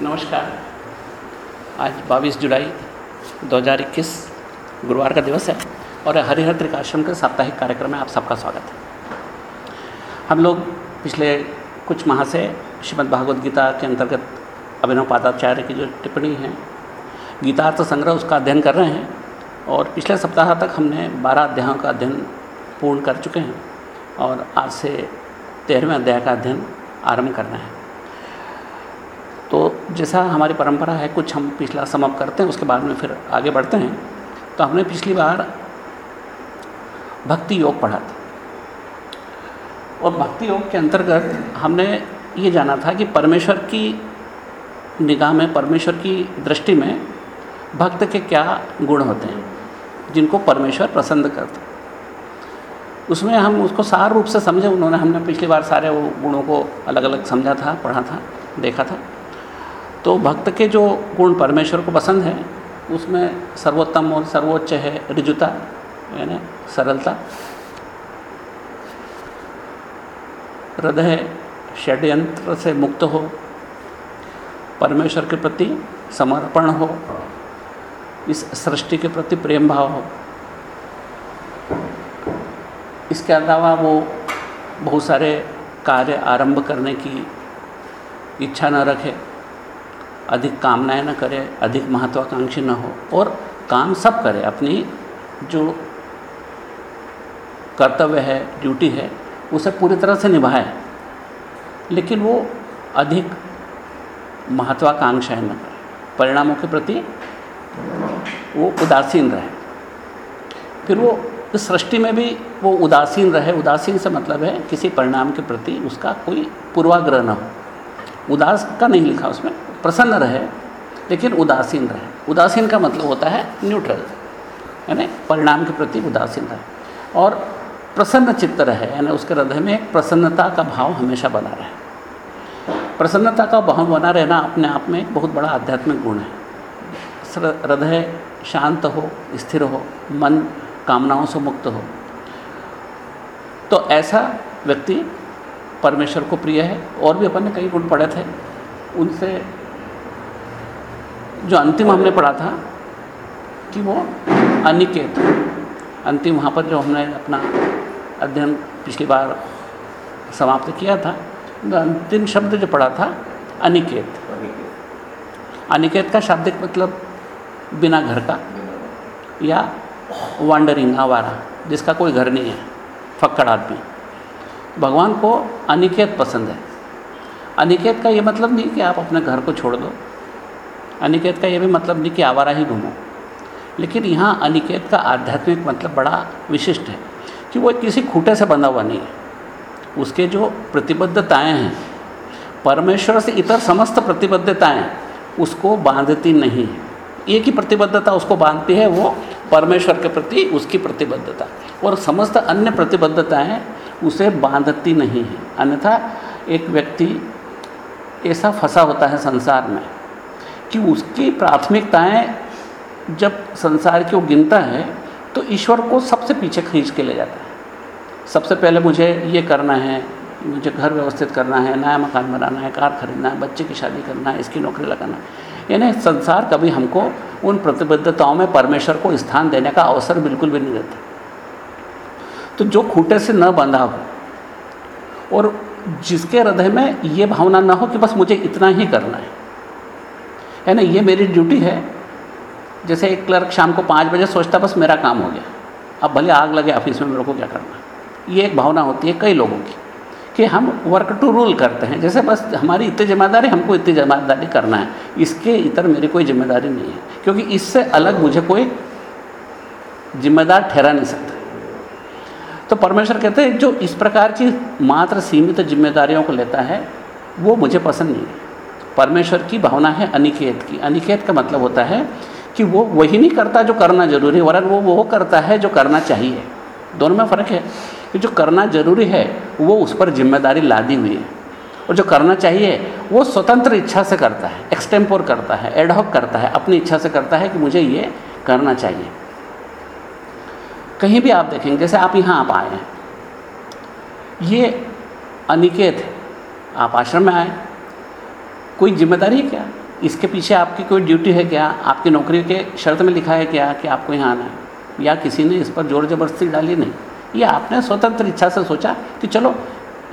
नमस्कार। आज 22 जुलाई 2021 गुरुवार का दिवस है और हरिहर त्रिकाश्रम के साप्ताहिक कार्यक्रम में आप सबका स्वागत है। हम लोग पिछले कुछ माह से श्रीमद् भागवत गीता के अंतर्गत अभिनव पादाचार्य की जो टिप्पणी है, गीतार्थ संग्रह उसका अध्ययन कर रहे हैं और पिछले सप्ताह तक हमने बारह अध्यायों का अध्ययन पूर्ण कर चुके हैं और आज से तेरहवें अध्याय का अध्ययन आरंभ करना है। जैसा हमारी परंपरा है, कुछ हम पिछला समाप्त करते हैं, उसके बाद में फिर आगे बढ़ते हैं। तो हमने पिछली बार भक्ति योग पढ़ा था। और भक्ति योग के अंतर्गत हमने ये जाना था कि परमेश्वर की निगाह में, परमेश्वर की दृष्टि में भक्त के क्या गुण होते हैं, जिनको परमेश्वर पसंद करते उसमें हम उसको सार रूप से समझे, उन्होंने हमने पिछली बार सारे वो गुणों को अलग अलग समझा था, पढ़ा था, देखा था। तो भक्त के जो गुण परमेश्वर को पसंद है, उसमें सर्वोत्तम और सर्वोच्च है ऋजुता यानी सरलता। हृदय षड्यंत्र से मुक्त हो, परमेश्वर के प्रति समर्पण हो, इस सृष्टि के प्रति प्रेम भाव हो। इसके अलावा वो बहुत सारे कार्य आरंभ करने की इच्छा न रखे। अधिक कामनाएँ न करे, अधिक महत्वाकांक्षी न हो, और काम सब करे, अपनी जो कर्तव्य है, ड्यूटी है, उसे पूरी तरह से निभाए। लेकिन वो अधिक महत्वाकांक्षाएँ न करे, परिणामों के प्रति वो उदासीन रहे। फिर वो इस सृष्टि में भी वो उदासीन रहे, उदासीन से मतलब है, किसी परिणाम के प्रति उसका कोई पूर्वाग्रह न हो। उदास का नहीं लिखा उसमें प्रसन्न रहे, लेकिन उदासीन रहे। उदासीन का मतलब होता है न्यूट्रल यानी परिणाम के प्रति उदासीन रहे। और प्रसन्न चित्त रहे, यानी उसके हृदय में एक प्रसन्नता का भाव हमेशा बना रहे। प्रसन्नता का भाव बना रहना अपने आप में एक बहुत बड़ा आध्यात्मिक गुण है। हृदय शांत हो, स्थिर हो, मन कामनाओं से मुक्त हो। तो ऐसा व्यक्ति परमेश्वर को प्रिय है, और भी अपन ने कई गुण पढ़े थे, उनसे जो अंतिम हमने पढ़ा था, कि वो अनिकेत। अंतिम वहाँ पर जो हमने अपना अध्ययन पिछली बार समाप्त किया था तो अंतिम शब्द जो पढ़ा था, अनिकेत। अनिकेत का शाब्दिक मतलब बिना घर का या वांडरिंग आवारा, जिसका कोई घर नहीं है, फक्कड़ आदमी। भगवान को अनिकेत पसंद है। अनिकेत का ये मतलब नहीं कि आप अपने घर को छोड़ दो। अनिकेत का ये भी मतलब नहीं कि आवारा ही घूमो लेकिन यहाँ अनिकेत का आध्यात्मिक मतलब बड़ा विशिष्ट है कि वो किसी खूटे से बंधा हुआ नहीं है। उसके जो प्रतिबद्धताएँ हैं, परमेश्वर से इतर समस्त प्रतिबद्धताएँ, उसको बांधती नहीं है। एक ही प्रतिबद्धता उसको बांधती है, वो परमेश्वर के प्रति उसकी प्रतिबद्धता। और समस्त अन्य प्रतिबद्धताएँ उसे बांधती नहीं है। अन्यथा एक व्यक्ति ऐसा फंसा होता है संसार में कि उसकी प्राथमिकताएँ जब संसार की वो गिनता है तो ईश्वर को सबसे पीछे खींच के ले जाता है। सबसे पहले मुझे ये करना है, मुझे घर व्यवस्थित करना है, नया मकान बनाना है, कार खरीदना है, बच्चे की शादी करना है, इसकी नौकरी लगाना है। यानी संसार कभी हमको उन प्रतिबद्धताओं में परमेश्वर को स्थान देने का अवसर बिल्कुल भी नहीं देता। तो जो खूटे से न बंधा हो, और जिसके हृदय में ये भावना ना हो कि बस मुझे इतना ही करना है है ना, ये मेरी ड्यूटी है। जैसे एक क्लर्क शाम को पाँच बजे सोचता, बस मेरा काम हो गया। अब भले आग लगे, ऑफ़िस में मेरे को क्या करना ये एक भावना होती है कई लोगों की, कि हम वर्क टू रूल करते हैं। जैसे बस हमारी इतनी ज़िम्मेदारी, हमको इतनी ज़िम्मेदारी करना है। इसके इतर मेरी कोई ज़िम्मेदारी नहीं है, क्योंकि इससे अलग मुझे कोई जिम्मेदार ठहरा नहीं सकता। तो परमेश्वर कहते हैं, जो इस प्रकार की मात्र सीमित जिम्मेदारियों को लेता है, वो मुझे पसंद नहीं है। परमेश्वर की भावना है अनिकेत की। अनिकेत का मतलब होता है कि वो वही नहीं करता जो करना ज़रूरी है, वरन वो वो करता है जो करना चाहिए। दोनों में फ़र्क है कि जो करना ज़रूरी है, वो उस पर ज़िम्मेदारी लादी हुई है। और जो करना चाहिए, वो स्वतंत्र इच्छा से करता है एक्सटेम्पोर करता है एडहॉक करता है, अपनी इच्छा से करता है कि मुझे ये करना चाहिए। कहीं भी आप देखेंगे, जैसे आप यहाँ आप आए हैं, ये अनिकेत, आप आश्रम में आए कोई ज़िम्मेदारी है क्या? इसके पीछे आपकी कोई ड्यूटी है क्या? आपकी नौकरी के शर्त में लिखा है क्या कि आपको यहाँ आना है? या किसी ने इस पर ज़ोर ज़बरदस्ती डाली नहीं? या आपने स्वतंत्र इच्छा से सोचा कि चलो,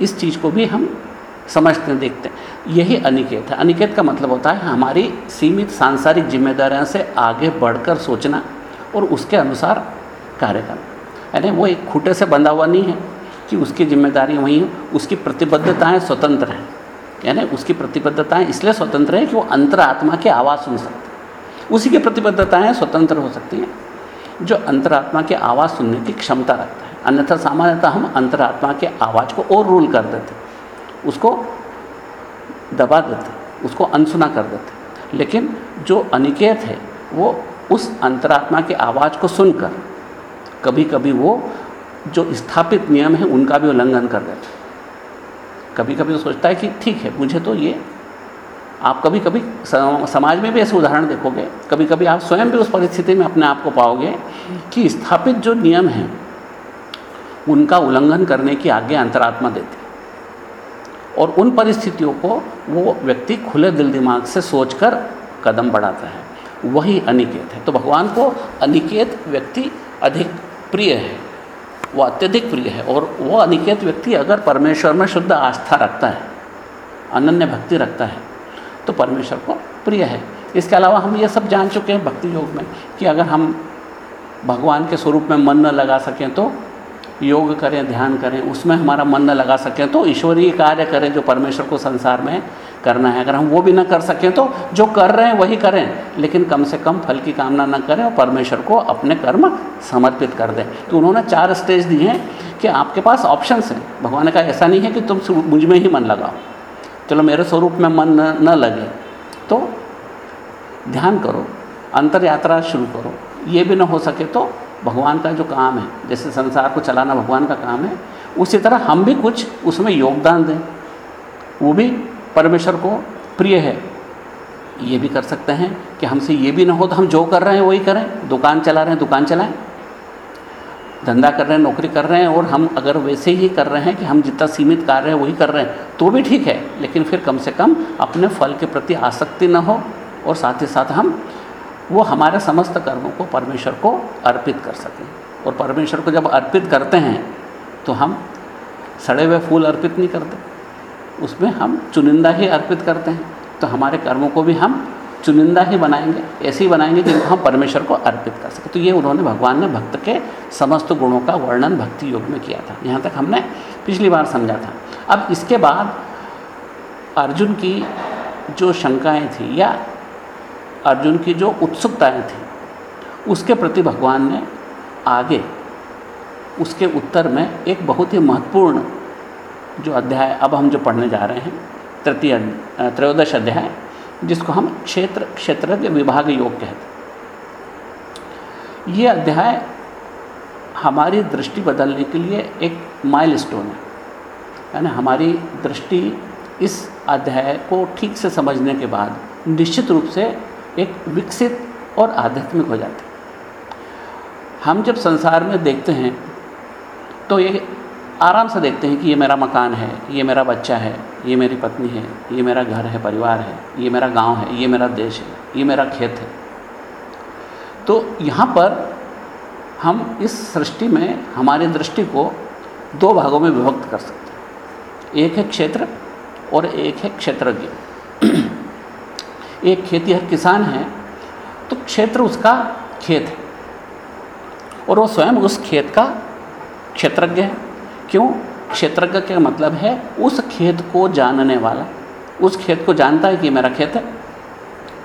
इस चीज़ को भी हम समझते हैं, देखते हैं। यही अनिकेत है। अनिकेत का मतलब होता है, हमारी सीमित सांसारिक जिम्मेदारियों से आगे बढ़कर सोचना और उसके अनुसार कार्य करना। यानी वो एक खूटे से बंधा हुआ नहीं है कि उसकी ज़िम्मेदारी वहीं उसकी प्रतिबद्धताएँ स्वतंत्र हैं। यानी उसकी प्रतिबद्धताएँ इसलिए स्वतंत्र हैं कि वो अंतर आत्मा की आवाज़ सुन सकते हैं। उसी की प्रतिबद्धताएँ स्वतंत्र हो सकती हैं, जो अंतरात्मा की आवाज़ सुनने की क्षमता रखता है। अन्यथा सामान्यतः हम अंतरात्मा के आवाज़ को और रूल कर देते उसको दबा देते उसको अनसुना कर देते लेकिन जो अनिकेत है, वो उस अंतरात्मा की आवाज़ को सुनकर कभी कभी वो जो स्थापित नियम है, उनका भी उल्लंघन कर देता कभी कभी वो सोचता है कि ठीक है, मुझे तो ये, आप कभी कभी समाज में भी ऐसे उदाहरण देखोगे कभी कभी आप स्वयं भी उस परिस्थिति में अपने आप को पाओगे कि स्थापित जो नियम हैं, उनका उल्लंघन करने की आज्ञा अंतरात्मा देती और उन परिस्थितियों को वो व्यक्ति खुले दिल दिमाग से सोचकर कदम बढ़ाता है। वही अनिकेत है। तो भगवान को अनिकेत व्यक्ति अधिक प्रिय है। वो अत्यधिक प्रिय है और वो अनिकेत व्यक्ति अगर परमेश्वर में शुद्ध आस्था रखता है, अनन्य भक्ति रखता है तो परमेश्वर को प्रिय है। इसके अलावा हम ये सब जान चुके हैं भक्ति योग में कि अगर हम भगवान के स्वरूप में मन न लगा सकें तो योग करें, ध्यान करें, उसमें हमारा मन न लगा सकें तो ईश्वरीय कार्य करें जो परमेश्वर को संसार में करना है। अगर हम वो भी ना कर सकें तो जो कर रहे हैं वही करें। लेकिन कम से कम फल की कामना न करें और परमेश्वर को अपने कर्म समर्पित कर दें। तो उन्होंने चार स्टेज दिए हैं कि आपके पास ऑप्शंस हैं। भगवान का ऐसा नहीं है कि तुम मुझमें ही मन लगाओ। चलो मेरे स्वरूप में मन न, लगे। तो ध्यान करो अंतर यात्रा शुरू करो। ये भी ना हो सके तो भगवान का जो काम है जैसे संसार को चलाना भगवान का काम है उसी तरह हम भी कुछ उसमें योगदान दें। वो भी परमेश्वर को प्रिय है। ये भी कर सकते हैं कि हमसे ये भी ना हो तो हम जो कर रहे हैं वही करें। दुकान चला रहे हैं, दुकान चलाएँ। धंधा कर रहे हैं, नौकरी कर रहे हैं और हम अगर वैसे ही कर रहे हैं कि हम जितना सीमित कार्य है वही कर रहे हैं तो भी ठीक है। लेकिन फिर कम से कम अपने फल के प्रति आसक्ति न हो और साथ ही साथ हम वो हमारे समस्त कर्मों को परमेश्वर को अर्पित कर सकें। और परमेश्वर को जब अर्पित करते हैं तो हम सड़े हुए फूल अर्पित नहीं करते। उसमें हम चुनिंदा ही अर्पित करते हैं। तो हमारे कर्मों को भी हम चुनिंदा ही बनाएँगे, ऐसे ही बनाएँगे जिनको हम परमेश्वर को अर्पित कर सकें। तो ये उन्होंने भगवान ने भक्त के समस्त गुणों का वर्णन भक्ति योग में किया था। यहाँ तक हमने पिछली बार समझा था। अब इसके बाद अर्जुन की जो शंकाएँ थी या अर्जुन की जो उत्सुकताएँ थी, उसके प्रति भगवान ने आगे उसके उत्तर में एक बहुत ही महत्वपूर्ण जो अध्याय, अब हम जो पढ़ने जा रहे हैं, तृतीय त्रयोदश अध्याय, जिसको हम क्षेत्र, क्षेत्रज्ञ विभाग योग कहते हैं। ये अध्याय हमारी दृष्टि बदलने के लिए एक माइल स्टोन है। यानी हमारी दृष्टि इस अध्याय को ठीक से समझने के बाद निश्चित रूप से एक विकसित और आध्यात्मिक हो जाती हम जब संसार में देखते हैं तो ये आराम से देखते हैं कि ये मेरा मकान है, ये मेरा बच्चा है, ये मेरी पत्नी है, ये मेरा घर है, परिवार है, ये मेरा गाँव है, ये मेरा देश है, ये मेरा खेत है। तो यहाँ पर हम इस सृष्टि में, हमारी दृष्टि को दो भागों में विभक्त कर सकते हैं। एक है क्षेत्र और एक है क्षेत्रज्ञ। एक खेती है किसान है तो क्षेत्र उसका खेत है और वो स्वयं उस खेत का क्षेत्रज्ञ है। क्यों? क्षेत्रज्ञ का मतलब है? उस खेत को जानने वाला। उस खेत को जानता है कि मेरा खेत है।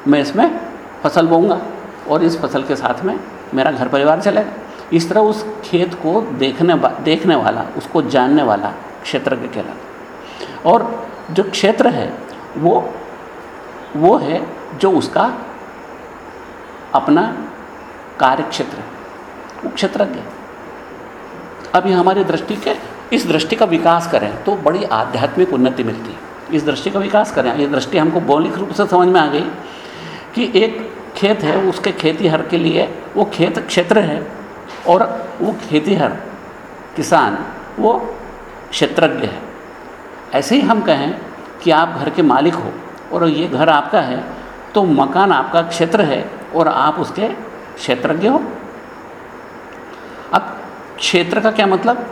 मैं इसमें फ़सल बोऊँगा और इस फ़सल के साथ में मेरा घर परिवार चलेगा। इस तरह उस खेत को देखने देखने वाला, उसको जानने वाला क्षेत्रज्ञ कहलाता और जो क्षेत्र है, वो वो है जो उसका अपना कार्य क्षेत्र है। वो क्षेत्रज्ञ ये हमारी दृष्टि के इस दृष्टि का विकास करें तो बड़ी आध्यात्मिक उन्नति मिलती है। इस दृष्टि का विकास करें। ये दृष्टि हमको मौलिक रूप से समझ में आ गई कि एक खेत है, उसके खेती हर के लिए वो खेत क्षेत्र है और वो खेती हर किसान, वो क्षेत्रज्ञ है। ऐसे ही हम कहें कि आप घर के मालिक हो और ये घर आपका है तो मकान आपका क्षेत्र है और आप उसके क्षेत्रज्ञ हो। अब क्षेत्र का क्या मतलब?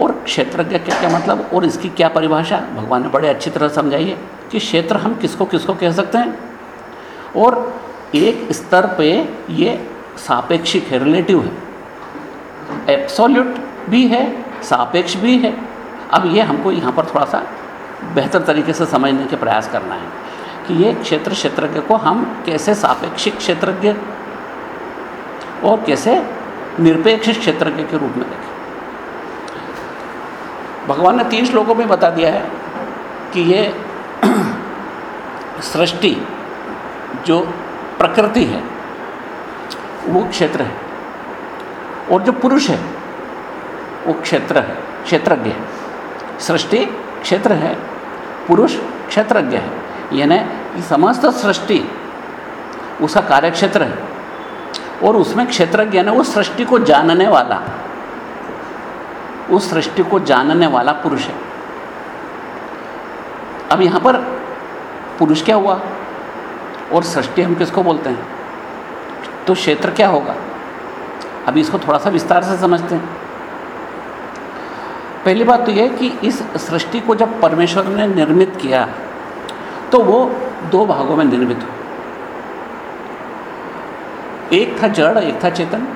और क्षेत्रज्ञ का क्या मतलब और इसकी क्या परिभाषा, भगवान ने बड़े अच्छी तरह समझाई है कि क्षेत्र हम किसको किसको कह सकते हैं। और एक स्तर पे ये सापेक्षिक है रिलेटिव है। एप्सोल्यूट भी है, सापेक्ष भी है। अब ये हमको यहाँ पर थोड़ा सा बेहतर तरीके से समझने के प्रयास करना है कि ये क्षेत्र क्षेत्रज्ञ को हम कैसे सापेक्षिक क्षेत्रज्ञ और कैसे निरपेक्ष क्षेत्रज्ञ के रूप में देखें। भगवान ने तीन श्लोकों में बता दिया है कि ये सृष्टि जो प्रकृति है, वो क्षेत्र है। और जो पुरुष है, वो क्षेत्र है, क्षेत्रज्ञ है। सृष्टि क्षेत्र है, पुरुष क्षेत्रज्ञ है। यानी समस्त सृष्टि, उसका कार्य क्षेत्र है। और उसमें क्षेत्रज्ञ यानी उस सृष्टि को जानने वाला। उस सृष्टि को जानने वाला पुरुष है। अब यहाँ पर पुरुष क्या हुआ? और सृष्टि हम किसको बोलते हैं? तो क्षेत्र क्या होगा? अभी इसको थोड़ा सा विस्तार से समझते हैं। पहली बात तो यह कि इस सृष्टि को जब परमेश्वर ने निर्मित किया तो वो दो भागों में निर्मित हुआ एक था जड़, एक था चेतन।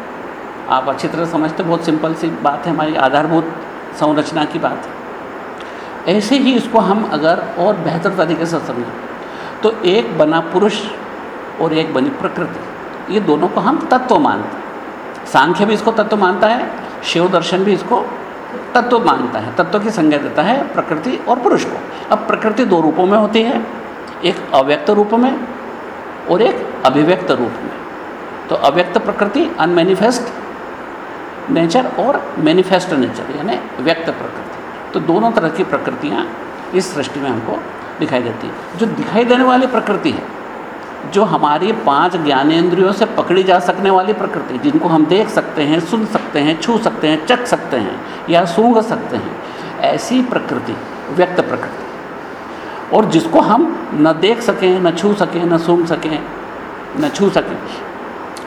आप अच्छी तरह समझते बहुत सिंपल सी बात है, हमारी आधारभूत संरचना की बात है। ऐसे ही इसको हम अगर और बेहतर तरीके से समझें तो एक बना पुरुष और एक बनी प्रकृति, ये दोनों को हम तत्व मानते हैं। सांख्य भी इसको तत्व मानता है, शिव दर्शन भी इसको तत्व मानता है, तत्व की संज्ञा देता है प्रकृति और पुरुष को। अब प्रकृति दो रूपों में होती है, एक अव्यक्त रूप में और एक अभिव्यक्त रूप में। तो अव्यक्त प्रकृति अनमेनिफेस्ट नेचर और मैनिफेस्ट नेचर यानी व्यक्त प्रकृति। तो दोनों तरह की प्रकृतियाँ इस सृष्टि में हमको दिखाई देती है। जो दिखाई देने वाली प्रकृति है, जो हमारी पाँच ज्ञानेंद्रियों से पकड़ी जा सकने वाली प्रकृति, जिनको हम देख सकते हैं, सुन सकते हैं, छू सकते हैं, चख सकते हैं, या सूंघ सकते हैं, ऐसी प्रकृति, व्यक्त प्रकृति। और जिसको हम न देख सकें, न छू सकें, न सूंघ सकें, न छू सकें,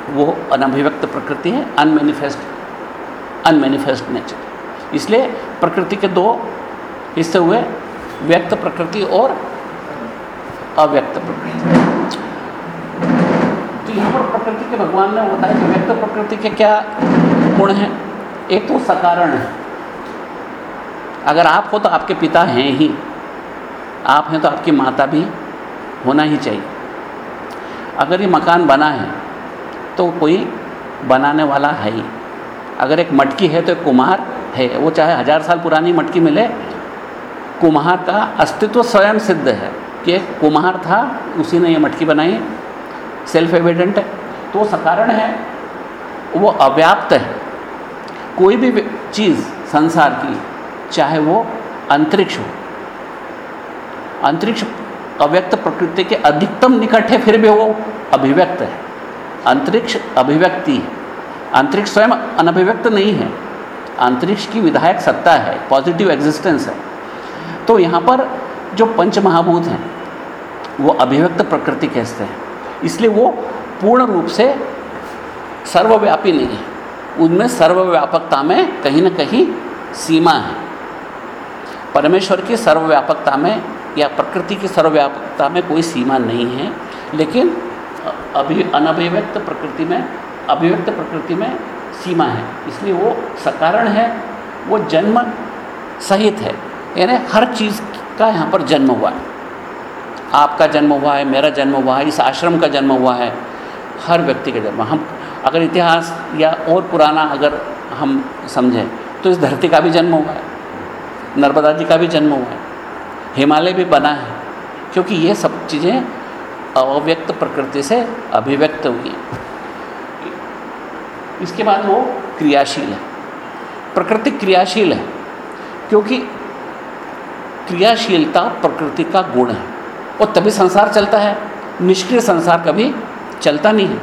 वो अनभिव्यक्त प्रकृति है अनमेनिफेस्ट अनमेनिफेस्ट नेचर इसलिए प्रकृति के दो हिस्से हुए, व्यक्त प्रकृति और अव्यक्त प्रकृति। तो यहाँ पर प्रकृति के भगवान ने बताया कि व्यक्त प्रकृति के क्या गुण हैं? एक तो सकारण है। अगर आप हो तो आपके पिता हैं ही। आप हैं तो आपकी माता भी होना ही चाहिए। अगर ये मकान बना है तो कोई बनाने वाला है ही। अगर एक मटकी है तो एक कुम्हार है, वो चाहे हज़ार साल पुरानी मटकी मिले। कुम्हार का अस्तित्व स्वयं सिद्ध है कि एक कुम्हार था, उसी ने ये मटकी बनाई। सेल्फ एविडेंट है। तो सकारण है, वो अव्याप्त है। कोई भी चीज़ संसार की, चाहे वो अंतरिक्ष हो। अंतरिक्ष अव्यक्त प्रकृति के अधिकतम निकट है, फिर भी वो अभिव्यक्त है। अंतरिक्ष अभिव्यक्ति है। अंतरिक्ष स्वयं अनभिव्यक्त नहीं है। अंतरिक्ष की विधायक सत्ता है पॉजिटिव एग्जिस्टेंस है। तो यहाँ पर जो पंच महाभूत हैं, वो अभिव्यक्त प्रकृति कहते हैं। इसलिए वो पूर्ण रूप से सर्वव्यापी नहीं है। उनमें सर्वव्यापकता में कहीं ना कहीं सीमा है। परमेश्वर की सर्वव्यापकता में या प्रकृति की सर्वव्यापकता में कोई सीमा नहीं है, लेकिन अभी अनभिव्यक्त प्रकृति में अभिव्यक्त प्रकृति में सीमा है। इसलिए वो सकारण है, वो जन्म सहित है। यानी हर चीज़ का यहाँ पर जन्म हुआ है। आपका जन्म हुआ है, मेरा जन्म हुआ है, इस आश्रम का जन्म हुआ है, हर व्यक्ति का जन्म। हम अगर इतिहास या और पुराना अगर हम समझें तो इस धरती का भी जन्म हुआ है, नर्मदा जी का भी जन्म हुआ है, हिमालय भी बना है, क्योंकि ये सब चीज़ें अव्यक्त प्रकृति से अभिव्यक्त हुई हैं। इसके बाद वो क्रियाशील है। प्रकृति क्रियाशील है, क्योंकि क्रियाशीलता प्रकृति का गुण है। और तभी संसार चलता है, निष्क्रिय संसार कभी चलता नहीं है।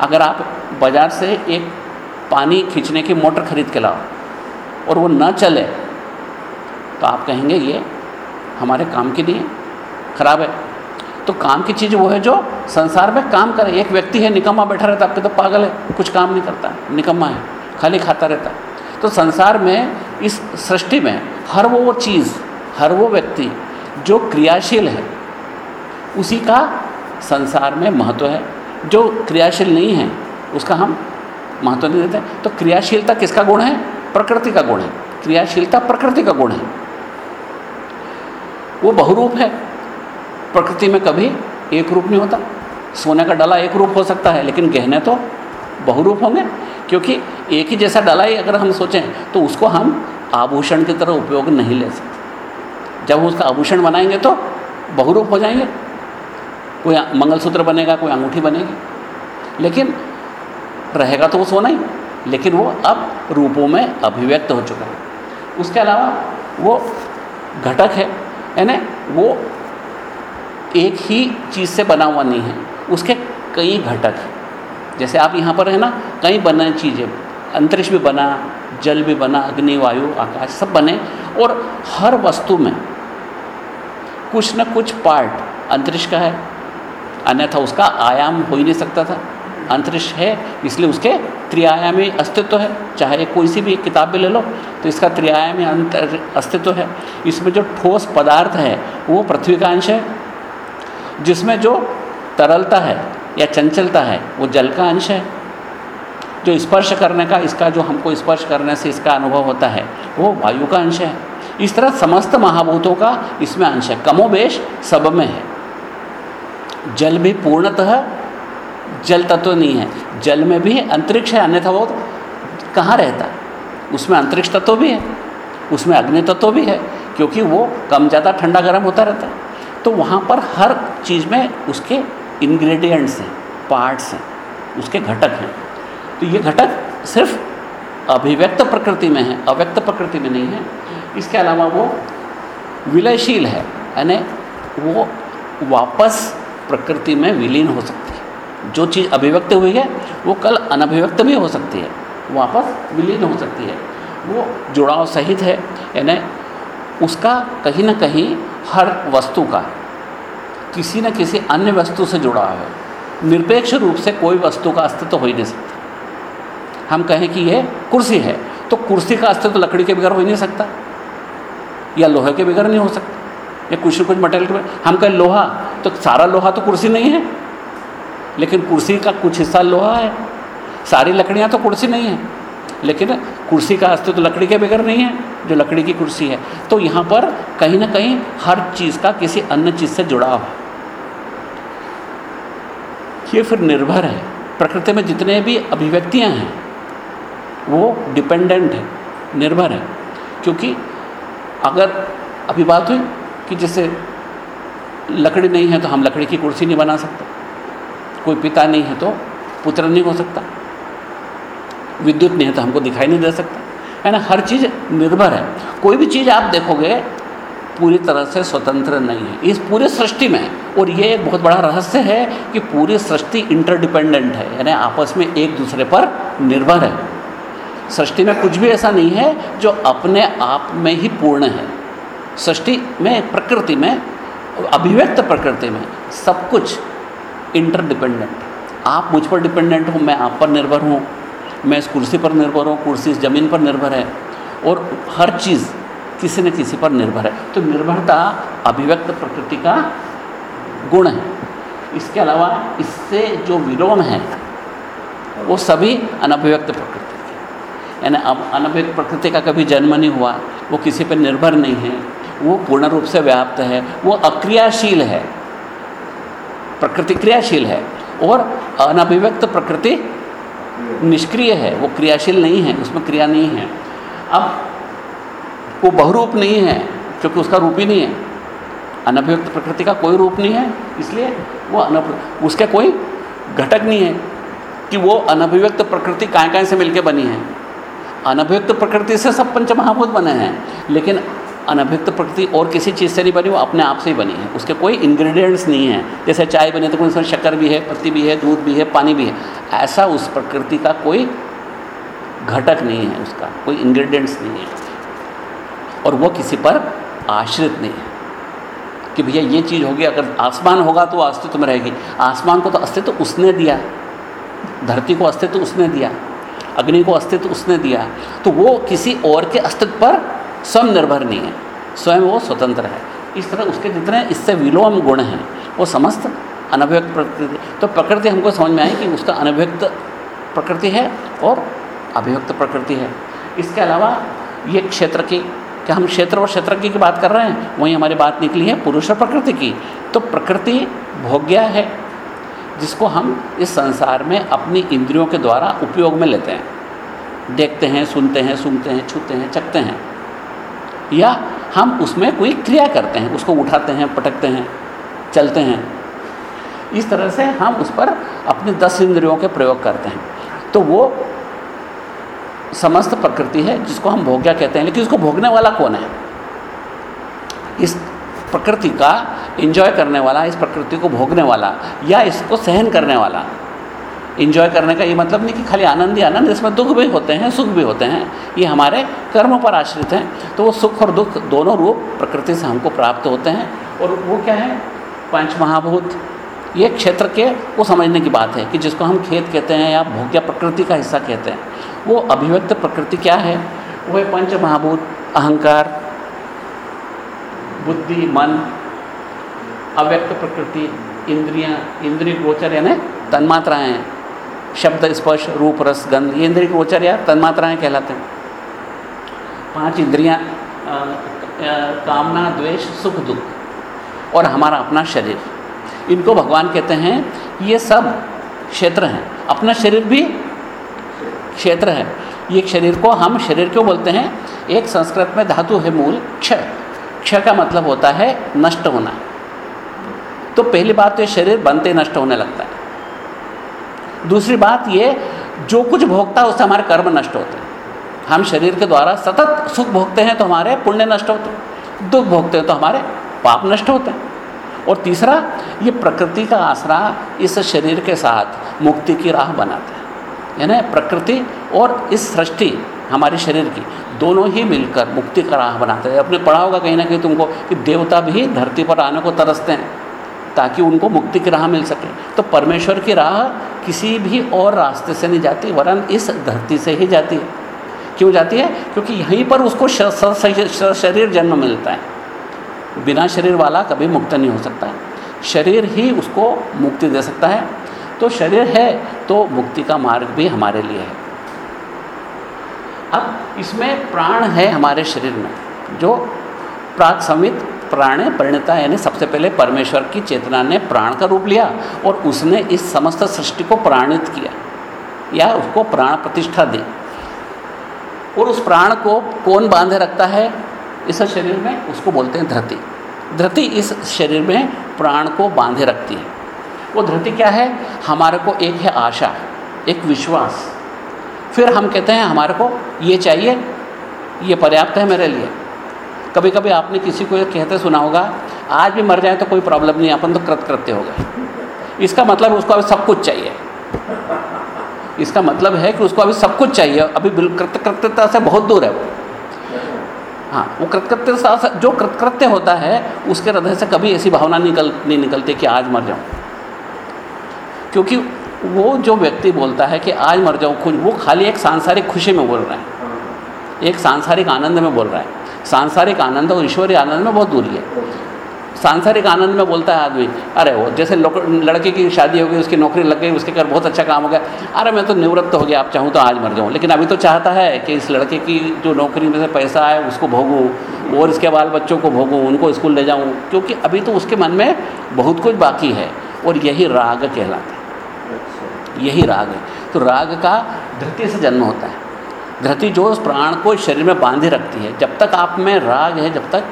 अगर आप बाज़ार से एक पानी खींचने की मोटर खरीद के लाओ और वो न चले तो आप कहेंगे, ये हमारे काम के लिए ख़राब है। तो काम की चीज़ वो है जो संसार में काम करे। एक व्यक्ति है, निकम्मा बैठा रहता आपके तो पागल है, कुछ काम नहीं करता, निकम्मा है, खाली खाता रहता। तो संसार में, इस सृष्टि में, हर वो चीज़, हर वो व्यक्ति जो क्रियाशील है, उसी का संसार में महत्व है। जो क्रियाशील नहीं है, उसका हम महत्व नहीं देते। तो क्रियाशीलता किसका गुण है? प्रकृति का गुण है। क्रियाशीलता प्रकृति का गुण है। वो बहुरूप है। प्रकृति में कभी एक रूप नहीं होता। सोने का डला एक रूप हो सकता है, लेकिन गहने तो बहुरूप होंगे, क्योंकि एक ही जैसा डला ही अगर हम सोचें तो उसको हम आभूषण की तरह उपयोग नहीं ले सकते। जब उसका आभूषण बनाएँगे तो बहुरूप हो जाएँगे। कोई मंगलसूत्र बनेगा, कोई अंगूठी बनेगी, लेकिन रहेगा तो वो सोना ही, लेकिन वो अब रूपों में अभिव्यक्त हो चुका है। उसके अलावा वो घटक है, यानी वो एक ही चीज़ से बना हुआ नहीं है। उसके कई घटक हैं। जैसे आप यहाँ पर है ना कई बने चीज़ें, अंतरिक्ष भी बना, जल भी बना, अग्नि, वायु, आकाश, सब बने। और हर वस्तु में कुछ न कुछ पार्ट अंतरिक्ष का है। अन्यथा उसका आयाम हो ही नहीं सकता था। अंतरिक्ष है, इसलिए उसके त्रियायामी अस्तित्व तो है। चाहे कोई सी भी किताब भी ले लो तो इसका त्रियायामी अंतर अस्तित्व तो है। इसमें जो ठोस पदार्थ है, वो पृथ्वी का अंश है। जिसमें जो तरलता है या चंचलता है, वो जल का अंश है। जो स्पर्श करने का, इसका जो हमको स्पर्श करने से इसका अनुभव होता है, वो वायु का अंश है। इस तरह समस्त महाभूतों का इसमें अंश है। कमोबेश सब में है। जल भी पूर्णतः जल तत्व नहीं है। जल में भी अंतरिक्ष है, अन्यथा वो कहाँ रहता? उसमें अंतरिक्ष तत्व भी है। उसमें अग्नि तत्व भी है, क्योंकि वो कम ज़्यादा ठंडा गर्म होता रहता है। तो वहाँ पर हर चीज़ में उसके इंग्रेडिएंट्स हैं पार्ट्स हैं, उसके घटक हैं। तो ये घटक सिर्फ़ अभिव्यक्त प्रकृति में है, अव्यक्त प्रकृति में नहीं है। इसके अलावा वो विलयशील है, यानी वो वापस प्रकृति में विलीन हो सकती है। जो चीज़ अभिव्यक्त हुई है, वो कल अनभिव्यक्त भी हो सकती है, वापस विलीन हो सकती है। वो जुड़ाव सहित है, यानी उसका कहीं ना कहीं हर वस्तु का किसी न किसी अन्य वस्तु से जुड़ा है। निरपेक्ष रूप से कोई वस्तु का अस्तित्व तो हो ही नहीं सकता। हम कहें कि यह कुर्सी है तो कुर्सी का अस्तित्व तो लकड़ी के बगैर हो ही नहीं सकता, या लोहे के बगैर नहीं हो सकता, या कुछ न कुछ मटेरियल के हम कहें लोहा तो सारा लोहा तो कुर्सी नहीं है, लेकिन कुर्सी का कुछ हिस्सा लोहा है। सारी लकड़ियाँ तो कुर्सी नहीं है, लेकिन कुर्सी का अस्तित्व तो लकड़ी के बगैर नहीं है। जो लकड़ी की कुर्सी है। तो यहाँ पर कहीं ना कहीं हर चीज़ का किसी अन्य चीज़ से जुड़ाव है। ये फिर निर्भर है। प्रकृति में जितने भी अभिव्यक्तियाँ हैं, वो डिपेंडेंट है, निर्भर है। क्योंकि अगर अभी बात हुई कि जैसे लकड़ी नहीं है तो हम लकड़ी की कुर्सी नहीं बना सकते। कोई पिता नहीं है तो पुत्र नहीं हो सकता। विद्युत नहीं है तो हमको दिखाई नहीं दे सकता। है ना, हर चीज़ निर्भर है। कोई भी चीज़ आप देखोगे, पूरी तरह से स्वतंत्र नहीं है। इस पूरे सृष्टि में, और ये एक बहुत बड़ा रहस्य है कि पूरी सृष्टि इंटरडिपेंडेंट है, यानी आपस में एक दूसरे पर निर्भर है। सृष्टि में कुछ भी ऐसा नहीं है जो अपने आप में ही पूर्ण है। सृष्टि में, प्रकृति में, अभिव्यक्त प्रकृति में सब कुछ इंटरडिपेंडेंट आप मुझ पर डिपेंडेंट हो, मैं आप पर निर्भर हूँ। मैं इस कुर्सी पर निर्भर हूँ, कुर्सी इस ज़मीन पर निर्भर है और हर चीज़ किसी न किसी पर निर्भर है। तो निर्भरता अभिव्यक्त प्रकृति का गुण है। इसके अलावा इससे जो विलोम है, वो सभी अनभिव्यक्त प्रकृति के यानी अब अनभिक प्रकृति का कभी जन्म नहीं हुआ, वो किसी पर निर्भर नहीं है, वो पूर्ण रूप से व्याप्त है, वो अक्रियाशील है, प्रकृति क्रियाशील है और अनभिव्यक्त प्रकृति निष्क्रिय है, वो क्रियाशील नहीं है, उसमें क्रिया नहीं है। अब वो बहुरूप नहीं है, क्योंकि उसका रूप ही नहीं है। अनभिव्यक्त प्रकृति का कोई रूप नहीं है, इसलिए वो अनभ, उसके कोई घटक नहीं है कि वो अनभिव्यक्त प्रकृति काय काय से मिलकर बनी है। अनभिव्यक्त प्रकृति से सब पंचमहाभूत बने हैं, लेकिन अनभिव्यक्त प्रकृति और किसी चीज़ से नहीं बनी, वो अपने आप से ही बनी है। उसके कोई इंग्रेडिएंट्स नहीं है। जैसे चाय बने तो उसमें शक्कर भी है, पत्ती भी है, दूध भी है, पानी भी है। ऐसा उस प्रकृति का कोई घटक नहीं है उसका, कोई इंग्रेडिएंट्स नहीं है। और वो किसी पर आश्रित नहीं है। कि भैया ये चीज़ होगी, अगर आसमान होगा तो अस्तित्व में रहेगी। आसमान को तो अस्तित्व उसने दिया। धरती को अस्तित्व उसने दिया। अग्नि को अस्तित्व उसने दिया। तो वो किसी और के अस्तित्व पर स्वयं निर्भर नहीं है। स्वयं वो स्वतंत्र है। इस तरह उसके जितने इससे विलोम गुण हैं, वो समस्त अनभिव्यक्त प्रकृति तो प्रकृति हमको समझ में आई कि उसका अनभिव्यक्त प्रकृति है और अभिव्यक्त प्रकृति है। इसके अलावा ये क्षेत्र की, क्या हम क्षेत्र और क्षेत्र की बात कर रहे हैं? वहीं हमारी बात निकली है पुरुष और प्रकृति की। तो प्रकृति भोग्या है, जिसको हम इस संसार में अपनी इंद्रियों के द्वारा उपयोग में लेते हैं। देखते हैं, सुनते हैं सुनते हैं, छूते हैं, चखते हैं। या हम उसमें कोई क्रिया करते हैं, उसको उठाते हैं, पटकते हैं, चलते हैं। इस तरह से हम उस पर अपने दस इंद्रियों के प्रयोग करते हैं। तो वो समस्त प्रकृति है, जिसको हम भोग्या कहते हैं, लेकिन उसको भोगने वाला कौन है? इस प्रकृति का इंजॉय करने वाला, इस प्रकृति को भोगने वाला, या इसको सहन करने वाला। इंजॉय करने का ये मतलब नहीं कि खाली आनंद ही आनंद, इसमें दुख भी होते हैं, सुख भी होते हैं। ये हमारे कर्मों पर आश्रित हैं। तो वो सुख और दुख दोनों रूप प्रकृति से हमको प्राप्त होते हैं। और वो क्या है? पंच महाभूत ये क्षेत्र के, वो समझने की बात है कि जिसको हम खेत कहते हैं या भोग्या प्रकृति का हिस्सा कहते हैं। वो अभिव्यक्त प्रकृति क्या है? वो है पंच महाभूत अहंकार, बुद्धि, मन, अव्यक्त प्रकृति, इंद्रियाँ, इंद्रिय गोचर यानी तन्मात्राएँ। शब्द, स्पर्श, रूप, रस, गंध, ये इंद्रिय गोचर या तन्मात्राएँ कहलाते हैं। पाँच इंद्रियाँ कामना, द्वेष, सुख, दुख और हमारा अपना शरीर। इनको भगवान कहते हैं ये सब क्षेत्र हैं। अपना शरीर भी क्षेत्र है। ये शरीर को हम शरीर क्यों बोलते हैं? एक संस्कृत में धातु है मूल, क्ष। क्ष का मतलब होता है नष्ट होना। तो पहली बात तो ये शरीर बनते नष्ट होने लगता है। दूसरी बात ये, जो कुछ भोगता है उससे हमारे कर्म नष्ट होते हैं। हम शरीर के द्वारा सतत सुख भोगते हैं तो हमारे पुण्य नष्ट होते हैं। दुख भोगते हैं तो हमारे पाप नष्ट होते हैं। और तीसरा, ये प्रकृति का आसरा इस शरीर के साथ मुक्ति की राह बनाता है। यानी प्रकृति और इस सृष्टि, हमारे शरीर की, दोनों ही मिलकर मुक्ति का राह बनाते हैं। अपने पढ़ा होगा कहीं ना कहीं तुमको कि देवता भी धरती पर आने को तरसते हैं, ताकि उनको मुक्ति की राह मिल सके। तो परमेश्वर की राह किसी भी और रास्ते से नहीं जाती, वरन इस धरती से ही जाती है। क्यों जाती है? क्योंकि यहीं पर उसको शरीर जन्म मिलता है। बिना शरीर वाला कभी मुक्त नहीं हो सकता है। शरीर ही उसको मुक्ति दे सकता है। तो शरीर है तो मुक्ति का मार्ग भी हमारे लिए है। अब इसमें प्राण है हमारे शरीर में, जो प्राक समित प्राण परिणता, यानी सबसे पहले परमेश्वर की चेतना ने प्राण का रूप लिया और उसने इस समस्त सृष्टि को प्राणित किया, या उसको प्राण प्रतिष्ठा दी। और उस प्राण को कौन बांधे रखता है? इस शरीर में उसको बोलते हैं धरती। धरती इस शरीर में प्राण को बांधे रखती है। वो धरती क्या है? हमारे को एक है आशा, एक विश्वास। फिर हम कहते हैं, हमारे को ये चाहिए, ये पर्याप्त है मेरे लिए। कभी कभी आपने किसी को कहते सुना होगा, आज भी मर जाए तो कोई प्रॉब्लम नहीं, अपन तो कृत कृत्य हो गए। इसका मतलब उसको अभी सब कुछ चाहिए। इसका मतलब है कि उसको अभी सब कुछ चाहिए, अभी कृतकृत्यता से बहुत दूर है वो। हाँ वो कृतकृत्य जो कृतकृत्य होता है, उसके हृदय से कभी ऐसी भावना निकल, नहीं निकलती कि आज मर जाऊँ। क्योंकि वो जो व्यक्ति बोलता है कि आज मर जाऊँ खुश वो खाली एक सांसारिक खुशी में बोल रहा है। एक सांसारिक आनंद में बोल रहा है। सांसारिक आनंद और ईश्वरीय आनंद में बहुत दूरी है। सांसारिक आनंद में बोलता है आदमी, अरे, वो जैसे लड़के की शादी हो गई, उसकी नौकरी लग गई, उसके घर बहुत अच्छा काम हो गया। अरे, मैं तो निवृत्त हो गया, आप चाहूँ तो आज मर जाऊँ। लेकिन अभी तो चाहता है कि इस लड़के की जो नौकरी में से पैसा आए, उसको भोगूँ और इसके बाल बच्चों को भोगूँ, उनको स्कूल ले जाऊँ। क्योंकि अभी तो उसके मन में बहुत कुछ बाकी है और यही राग कहलाता है। यही राग है। तो राग का धृति से जन्म होता है। धृति जो उस प्राण को शरीर में बांधे रखती है जब तक आप में राग है जब तक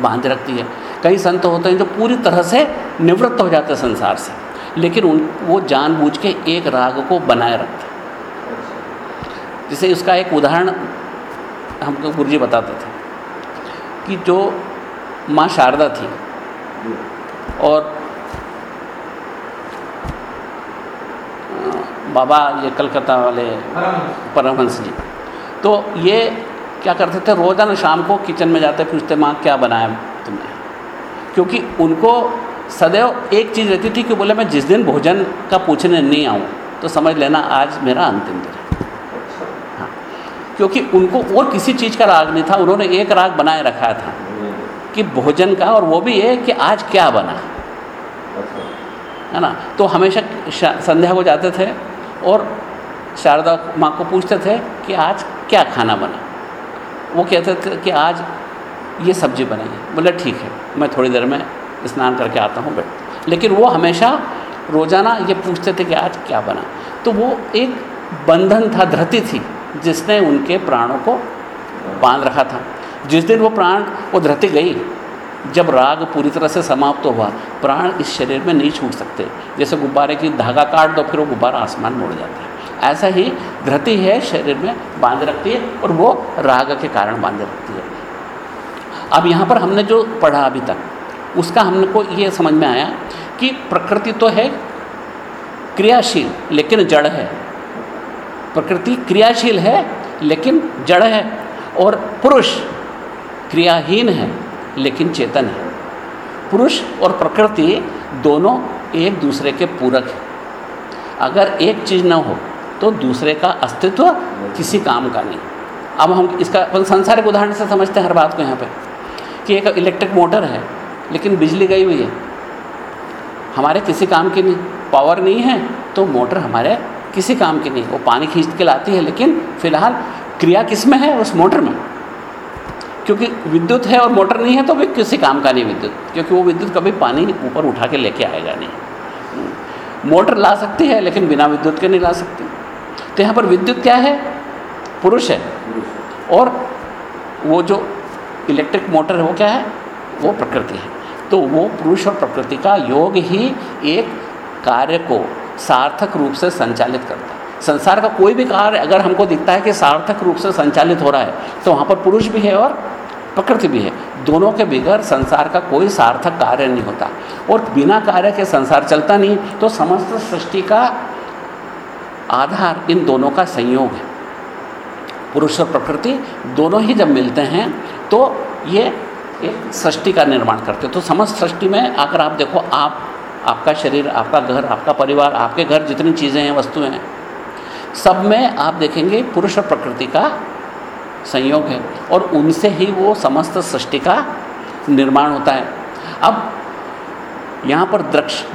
बांधे रखती है। कई संत होते हैं जो पूरी तरह से निवृत्त हो जाते हैं संसार से लेकिन उन वो जानबूझ के एक राग को बनाए रखते हैं। जैसे उसका एक उदाहरण हमको गुरु जी बताते थे कि जो माँ शारदा थी और बाबा ये कलकत्ता वाले परमहंस। जी। तो ये क्या करते थे रोज़ाना शाम को किचन में जाते पूछते माँ क्या बनाया तुमने? क्योंकि उनको सदैव एक चीज़ रहती थी कि बोले मैं जिस दिन भोजन का पूछने नहीं आऊँ तो समझ लेना आज मेरा अंतिम दिन है। हाँ। क्योंकि उनको और किसी चीज़ का राग नहीं था उन्होंने एक राग बनाए रखा था कि भोजन का और वो भी ये कि आज क्या बना। है ना? तो हमेशा संध्या को जाते थे और शारदा माँ को पूछते थे कि आज क्या खाना बना? वो कहते थे कि आज ये सब्ज़ी बनाइए बोले, ठीक है, मैं थोड़ी देर में स्नान करके आता हूँ, बैठ लेकिन वो हमेशा रोज़ाना ये पूछते थे कि आज क्या बना? तो वो एक बंधन था, धरती थी, जिसने उनके प्राणों को बाँध रखा था। जिस दिन वो प्राण, वो धरती गई जब राग पूरी तरह से समाप्त तो हुआ, प्राण इस शरीर में नहीं छूट सकते। जैसे गुब्बारे की धागा काट दो, फिर वो गुब्बारा आसमान मुड़ जाता है। ऐसा ही धरती है शरीर में बाँध रखती है और वो राग के कारण बाँध रखती है। अब यहाँ पर हमने जो पढ़ा अभी तक, उसका हमको ये समझ में आया कि प्रकृति तो है क्रियाशील, लेकिन जड़ है। प्रकृति क्रियाशील है, लेकिन जड़ है और पुरुष क्रियाहीन है। लेकिन चेतन है। पुरुष और प्रकृति दोनों एक दूसरे के पूरक हैं। अगर एक चीज़ न हो तो दूसरे का अस्तित्व किसी काम का नहीं। अब हम इसका अपन संसारिक उदाहरण से समझते हैं हर बात को यहाँ पे, कि एक इलेक्ट्रिक मोटर है, लेकिन बिजली गई हुई है। हमारे किसी काम की नहीं, पावर नहीं है तो मोटर हमारे किसी काम की नहीं। वो पानी खींच के लाती है, लेकिन फ़िलहाल क्रिया किसमें है? उस मोटर में। क्योंकि विद्युत है और मोटर नहीं है तो भी किसी काम का नहीं विद्युत क्योंकि वो विद्युत कभी पानी ऊपर उठा के लेके आएगा नहीं। मोटर ला सकती है लेकिन बिना विद्युत के नहीं ला सकती। तो यहाँ पर विद्युत क्या है? पुरुष है। और वो जो इलेक्ट्रिक मोटर है वो क्या है? वो प्रकृति है। तो वो पुरुष और प्रकृति का योग ही एक कार्य को सार्थक रूप से संचालित करता है। संसार का कोई भी कार्य अगर हमको दिखता है कि सार्थक रूप से संचालित हो रहा है तो वहाँ पर पुरुष भी है और प्रकृति भी है। दोनों के बगैर संसार का कोई सार्थक कार्य नहीं होता। और बिना कार्य के संसार चलता नहीं तो समस्त सृष्टि का आधार इन दोनों का संयोग है। पुरुष और प्रकृति दोनों ही जब मिलते हैं तो ये एक सृष्टि का निर्माण करते हैं। तो समस्त सृष्टि में अगर आप देखो, आप, आपका शरीर, आपका घर, आपका परिवार, आपके घर जितनी चीज़ें हैं, वस्तुएँ हैं, सब में आप देखेंगे पुरुष और प्रकृति का संयोग है और उनसे ही वो समस्त सृष्टि का निर्माण होता है। अब यहाँ पर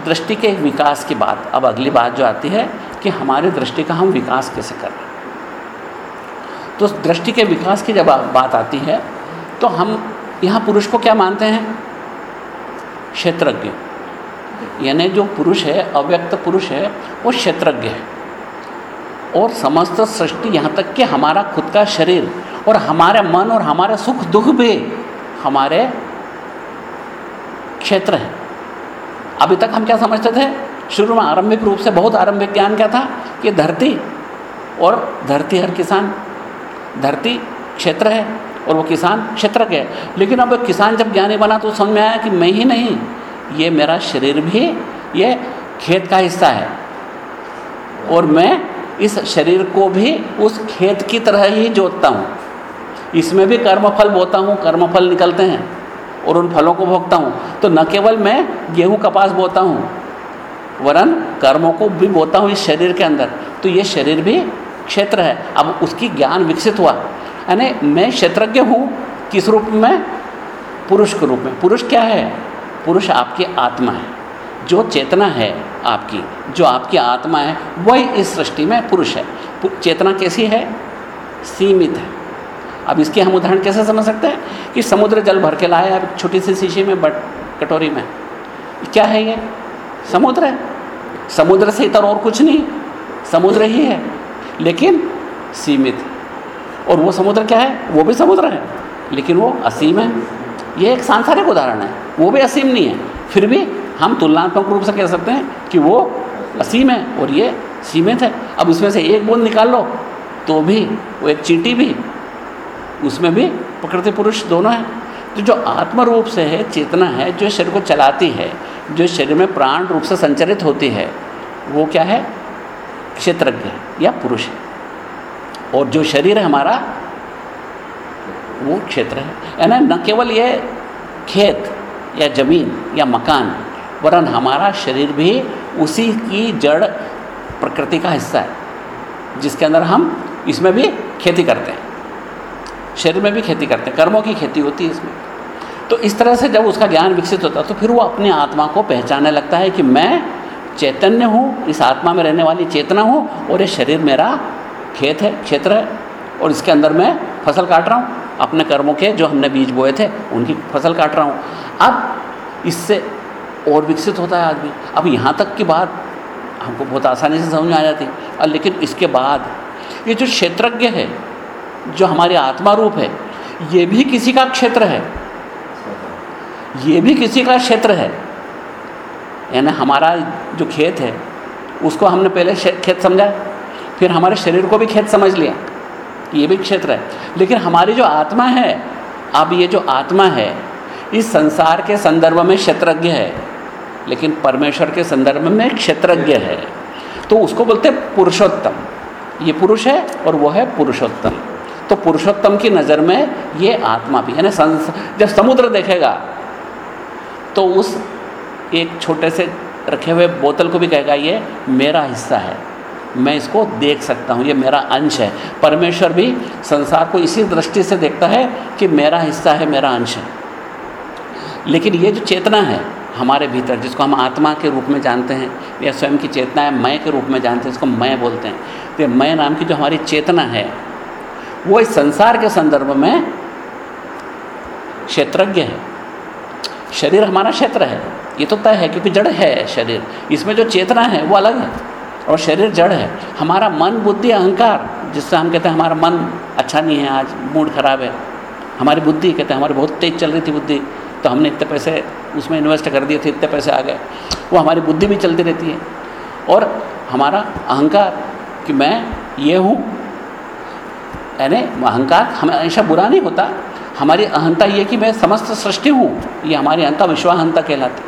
दृष्टि के विकास की बात, अब अगली बात जो आती है कि हमारे दृष्टि का हम विकास कैसे कर रहे हैं। तो दृष्टि के विकास की जब बात आती है तो हम यहाँ पुरुष को क्या मानते हैं? क्षेत्रज्ञ। यानी जो पुरुष है, अव्यक्त पुरुष है, वो क्षेत्रज्ञ है। और समस्त सृष्टि यहाँ तक कि हमारा खुद का शरीर और हमारे मन और हमारे सुख, दुख भी हमारे क्षेत्र हैं। अभी तक हम क्या समझते थे? शुरू में आरंभिक रूप से बहुत आरंभिक ज्ञान क्या था? कि धरती और धरती हर किसान। धरती क्षेत्र है और वो किसान क्षेत्र के। लेकिन अब किसान जब ज्ञानी बना तो समझ में आया कि मैं ही नहीं, ये मेरा शरीर भी ये खेत का हिस्सा है। और मैं इस शरीर को भी उस खेत की तरह ही जोतता हूँ। इसमें भी कर्मफल बोता हूँ, कर्मफल निकलते हैं और उन फलों को भोगता हूँ। तो न केवल मैं गेहूँ कपास बोता हूँ, वरन कर्मों को भी बोता हूँ इस शरीर के अंदर। तो ये शरीर भी क्षेत्र है। अब उसकी ज्ञान विकसित हुआ। यानी मैं क्षेत्रज्ञ हूँ, किस रूप में? पुरुष के रूप में। पुरुष क्या है? पुरुष आपकी आत्मा है। जो चेतना है आपकी, जो आपकी आत्मा है, वही इस सृष्टि में पुरुष है। चेतना कैसी है? सीमित है। अब इसके हम उदाहरण कैसे समझ सकते हैं कि समुद्र जल भर के लाया अब छोटी सी शीशी में, बट कटोरी में। क्या है ये? समुद्र है। समुद्र से इतर और कुछ नहीं। समुद्र ही है, लेकिन सीमित। और वो समुद्र क्या है? वो भी समुद्र है, लेकिन वो असीम है। ये एक सांसारिक उदाहरण है। वो भी असीम नहीं है। फिर भी हम तुलनात्मक रूप से कह सकते हैं कि वो असीम है और ये सीमित है। अब उसमें से एक बूंद निकाल लो तो भी, वो एक चींटी भी। उसमें भी प्रकृति पुरुष दोनों हैं। तो जो आत्म रूप से है, चेतना है, जो शरीर को चलाती है, जो शरीर में प्राण रूप से संचरित होती है, वो क्या है? क्षेत्रज्ञ या पुरुष है। और जो शरीर है हमारा, वो क्षेत्र है। यानी न केवल ये खेत या ज़मीन या मकान, वरन हमारा शरीर भी उसी की जड़ प्रकृति का हिस्सा है, जिसके अंदर हम इसमें भी खेती करते हैं। शरीर में भी खेती करते हैं, कर्मों की खेती होती है इसमें। तो इस तरह से जब उसका ज्ञान विकसित होता है तो फिर वो अपने आत्मा को पहचानने लगता है कि मैं चैतन्य हूँ, इस आत्मा में रहने वाली चेतना हूँ और ये शरीर मेरा खेत है, क्षेत्र है और इसके अंदर मैं फ़सल काट रहा हूँ। अपने कर्मों के जो हमने बीज बोए थे, उनकी फ़सल काट रहा हूँ। अब इससे और विकसित होता है आदमी। अब यहाँ तक की बात हमको बहुत आसानी से समझ में आ जाती और लेकिन इसके बाद ये जो क्षेत्रज्ञ है जो हमारे आत्मा रूप है, ये भी किसी का क्षेत्र है। ये भी किसी का क्षेत्र है। यानी हमारा जो खेत है, उसको हमने पहले खेत समझा, फिर हमारे शरीर को भी खेत समझ लिया ये भी क्षेत्र है। लेकिन हमारी जो आत्मा है, अब ये जो आत्मा है, इस संसार के संदर्भ में क्षेत्रज्ञ है, लेकिन परमेश्वर के संदर्भ में क्षेत्रज्ञ है। तो उसको बोलते पुरुषोत्तम। ये पुरुष है और वो है पुरुषोत्तम। तो पुरुषोत्तम की नज़र में ये आत्मा भी है यानी जब समुद्र देखेगा तो उस एक छोटे से रखे हुए बोतल को भी कहेगा, ये मेरा हिस्सा है, मैं इसको देख सकता हूँ, ये मेरा अंश है। परमेश्वर भी संसार को इसी दृष्टि से देखता है कि मेरा हिस्सा है, मेरा अंश है। लेकिन ये जो चेतना है हमारे भीतर, जिसको हम आत्मा के रूप में जानते हैं, या स्वयं की चेतना है, मैं के रूप में जानते हैं इसको मैं बोलते हैं तो मैं नाम की जो हमारी चेतना है वो इस संसार के संदर्भ में क्षेत्रज्ञ है। शरीर हमारा क्षेत्र है। ये तो तय है क्योंकि जड़ है शरीर। इसमें जो चेतना है, वो अलग है और शरीर जड़ है। हमारा मन, बुद्धि, अहंकार, जिससे हम कहते हैं हमारा मन अच्छा नहीं है आज, मूड खराब है। हमारी बुद्धि, कहते हैं हमारी बहुत तेज़ चल रही थी बुद्धि तो हमने इतने पैसे उसमें इन्वेस्ट कर दिए थे, इतने पैसे आ गए। वो हमारी बुद्धि भी चलती रहती है। और हमारा अहंकार कि मैं ये हूँ यानी अहंकार हमेशा बुरा नहीं होता। हमारी अहंता ये कि मैं समस्त सृष्टि हूँ, ये हमारी अहंता विश्वाहंता कहलाती।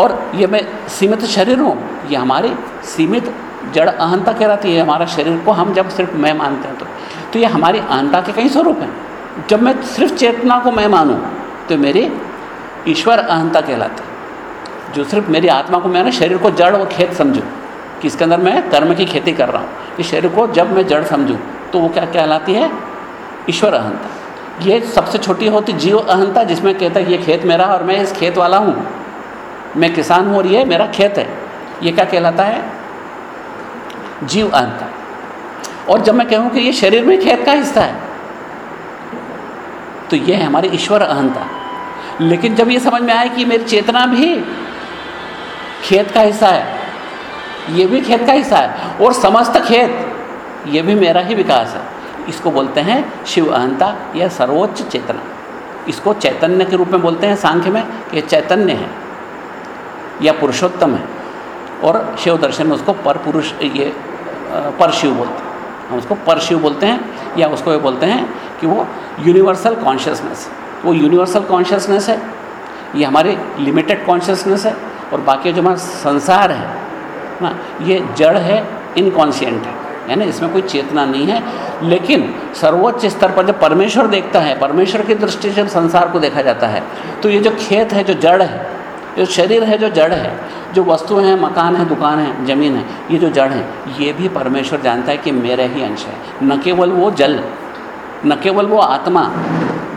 और ये मैं सीमित शरीर हूँ, ये हमारी सीमित जड़ अहंता कहलाती है, हमारा शरीर को हम जब सिर्फ़ मैं मानते हैं तो। तो ये हमारी अहंता के कई स्वरूप हैं। जब मैं सिर्फ़ चेतना को मैं मानूँ तो मेरी ईश्वर अहंता कहलाती जो सिर्फ़ मेरी आत्मा को मैं ना शरीर को जड़ और खेत समझूँ। कि इसके अंदर मैं कर्म की खेती कर रहा हूँ। इस शरीर को जब मैं जड़ समझूँ तो वो क्या कहलाती है? ईश्वर अहंता। ये सबसे छोटी होती जीव अहंता, जिसमें कहता है ये खेत मेरा और मैं इस खेत वाला हूँ। मैं किसान हूँ और ये मेरा खेत है। ये क्या कहलाता है? जीव अहंता। और जब मैं कहूँ कि ये शरीर में खेत का हिस्सा है तो ये है हमारी ईश्वर अहंता। लेकिन जब ये समझ में आए कि मेरी चेतना भी खेत का हिस्सा है ये भी खेत का हिस्सा है। और समस्त खेत, ये भी मेरा ही विकास है। इसको बोलते हैं शिव अहंता या सर्वोच्च चेतना। इसको चैतन्य के रूप में बोलते हैं सांख्य में, कि चैतन्य है, या पुरुषोत्तम है। और शिव दर्शन में उसको पर पुरुष, ये पर शिव बोलते हैं। हम उसको पर शिव बोलते हैं, या उसको ये बोलते हैं कि वो यूनिवर्सल कॉन्शियसनेस वो यूनिवर्सल कॉन्शियसनेस है। ये हमारे लिमिटेड कॉन्शियसनेस है। और बाकी जो हमारा संसार है ना ये जड़ है इनकॉन्शियंट है। यानी इसमें कोई चेतना नहीं है। लेकिन सर्वोच्च स्तर पर जब परमेश्वर देखता है, परमेश्वर की दृष्टि से संसार को देखा जाता है तो ये जो खेत है, जो जड़ है, जो शरीर है, जो जड़ है, जो वस्तुएँ हैं, मकान है, दुकान है, ज़मीन है, ये जो जड़ है, ये भी परमेश्वर जानता है कि मेरे ही अंश है। न केवल वो जल, न केवल वो आत्मा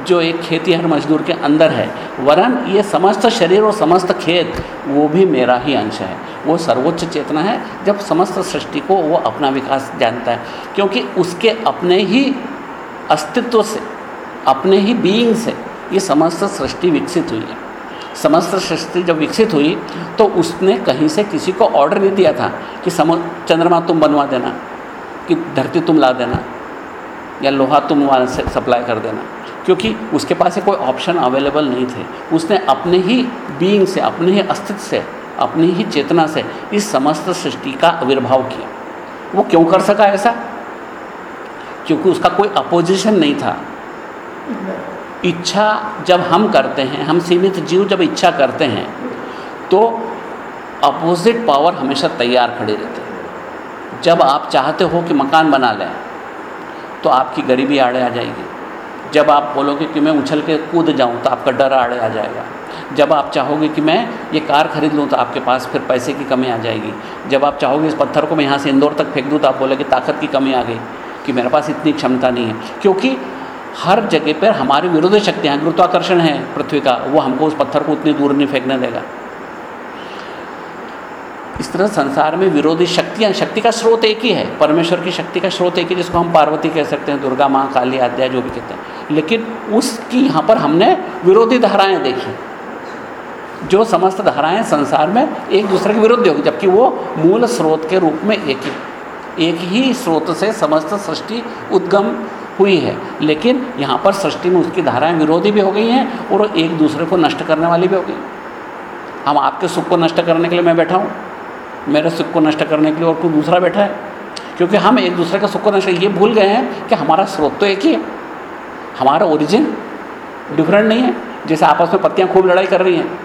जो एक खेती हर मजदूर के अंदर है, वरन ये समस्त शरीर और समस्त खेत, वो भी मेरा ही अंश है। वो सर्वोच्च चेतना है, जब समस्त सृष्टि को वो अपना विकास जानता है, क्योंकि उसके अपने ही अस्तित्व से, अपने ही बीइंग से ये समस्त सृष्टि विकसित हुई है। समस्त सृष्टि जब विकसित हुई तो उसने कहीं से किसी को ऑर्डर नहीं दिया था कि सम, चंद्रमा तुम बनवा देना, कि धरती तुम ला देना, या लोहा तुम वहाँ से सप्लाई कर देना। क्योंकि उसके पास कोई ऑप्शन अवेलेबल नहीं थे। उसने अपने ही बीइंग से, अपने ही अस्तित्व से, अपनी ही चेतना से इस समस्त सृष्टि का आविर्भाव किया। वो क्यों कर सका ऐसा? क्योंकि उसका कोई अपोजिशन नहीं था। इच्छा जब हम करते हैं, हम सीमित जीव जब इच्छा करते हैं तो अपोजिट पावर हमेशा तैयार खड़ी रहती है। जब आप चाहते हो कि मकान बना लें तो आपकी गरीबी आड़े आ जाएगी। जब आप बोलोगे कि मैं उछल के कूद जाऊँ तो आपका डर आड़े आ जाएगा। जब आप चाहोगे कि मैं ये कार खरीद लूँ तो आपके पास फिर पैसे की कमी आ जाएगी। जब आप चाहोगे इस पत्थर को मैं यहाँ से इंदौर तक फेंक दूँ तो आप बोलेगे ताकत की कमी आ गई कि मेरे पास इतनी क्षमता नहीं है। क्योंकि हर जगह पर हमारी विरोधी शक्तियाँ गुरुत्वाकर्षण है पृथ्वी का, वो हमको उस पत्थर को उतनी दूर नहीं फेंकने देगा। इस तरह संसार में विरोधी शक्तियाँ, शक्ति का स्रोत एक ही है। परमेश्वर की शक्ति का स्रोत एक ही, जिसको हम पार्वती कह सकते हैं, दुर्गा, माँ, काली, आद्या, जो भी कहते हैं। लेकिन उसकी यहाँ पर हमने विरोधी धाराएँ देखी। जो समस्त धाराएँ संसार में एक दूसरे के विरुद्ध होगी, जबकि वो मूल स्रोत के रूप में एक ही। एक ही स्रोत से समस्त सृष्टि उद्गम हुई है। लेकिन यहाँ पर सृष्टि में उसकी धाराएँ विरोधी भी हो गई हैं और एक दूसरे को नष्ट करने वाली भी हो गई। हम आपके सुख को नष्ट करने के लिए मैं बैठा हूँ। मेरे सुख को नष्ट करने के लिए और कोई दूसरा बैठा है? क्योंकि हम एक दूसरे का सुख को नष्ट ये भूल गए हैं कि हमारा स्रोत तो एक ही है। हमारा ओरिजिन डिफरेंट नहीं है। जैसे आपस में पत्तियाँ खूब लड़ाई कर रही हैं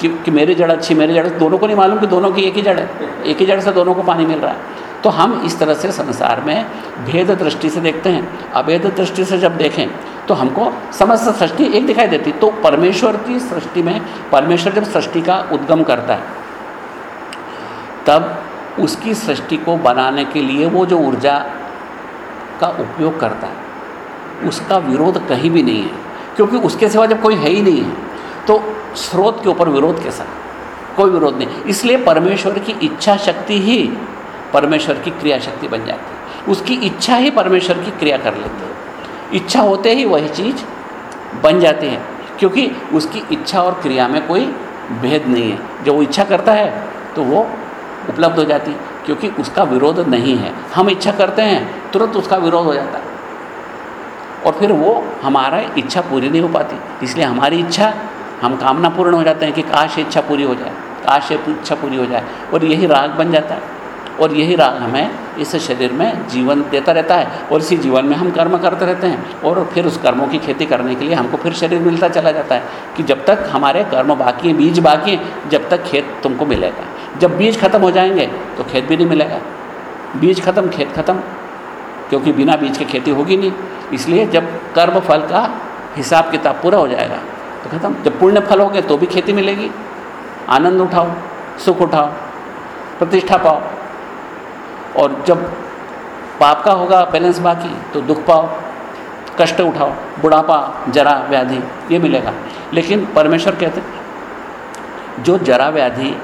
कि, कि मेरी जड़ अच्छी मेरी जड़ दोनों को नहीं मालूम कि दोनों की एक ही जड़ है। एक ही जड़ से दोनों को पानी मिल रहा है। तो हम इस तरह से संसार में भेद दृष्टि से देखते हैं। अभेद दृष्टि से जब देखें तो हमको समस्त सृष्टि एक दिखाई देती। तो परमेश्वर की सृष्टि में परमेश्वर जब सृष्टि का उद्गम करता है तब उसकी सृष्टि को बनाने के लिए वो जो ऊर्जा का उपयोग करता है, उसका विरोध कहीं भी नहीं है। क्योंकि उसके सिवा जब कोई है ही नहीं है तो स्रोत के ऊपर विरोध कैसा? कोई विरोध नहीं। इसलिए परमेश्वर की इच्छा शक्ति ही परमेश्वर की क्रिया शक्ति बन जाती है। उसकी इच्छा ही परमेश्वर की क्रिया कर लेती है। इच्छा होते ही वही चीज़ बन जाती है, क्योंकि उसकी इच्छा और क्रिया में कोई भेद नहीं है। जब वो इच्छा करता है तो वो उपलब्ध हो जाती, क्योंकि उसका विरोध नहीं है। हम इच्छा करते हैं, तुरंत उसका विरोध हो जाता। है और फिर वो हमारा इच्छा पूरी नहीं हो पाती। इसलिए हमारी इच्छा, हम कामना पूर्ण हो जाते हैं कि काश इच्छा पूरी हो जाए, काश इच्छा पूरी हो जाए। और यही राग बन जाता है। और यही राग हमें इस शरीर में जीवन देता रहता है। और इसी जीवन में हम कर्म करते रहते हैं। और फिर उस कर्मों की खेती करने के लिए हमको फिर शरीर मिलता चला जाता है कि जब तक हमारे कर्म बाकी हैं, बीज बाकी हैं, जब तक खेत तुमको मिलेगा। जब बीज खत्म हो जाएँगे तो खेत भी नहीं मिलेगा। बीज खत्म, खेत खत्म, क्योंकि बिना बीज के खेती होगी नहीं। इसलिए जब कर्म फल का हिसाब किताब पूरा हो जाएगा तो खत्म। जब पुण्य फल हो गए तो भी खेती मिलेगी। आनंद उठाओ, सुख उठाओ, प्रतिष्ठा पाओ। और जब पाप का होगा, बैलेंस बाकी तो दुख पाओ, कष्ट उठाओ, बुढ़ापा, जरा व्याधि, ये मिलेगा। लेकिन परमेश्वर कहते जो जरा व्याधि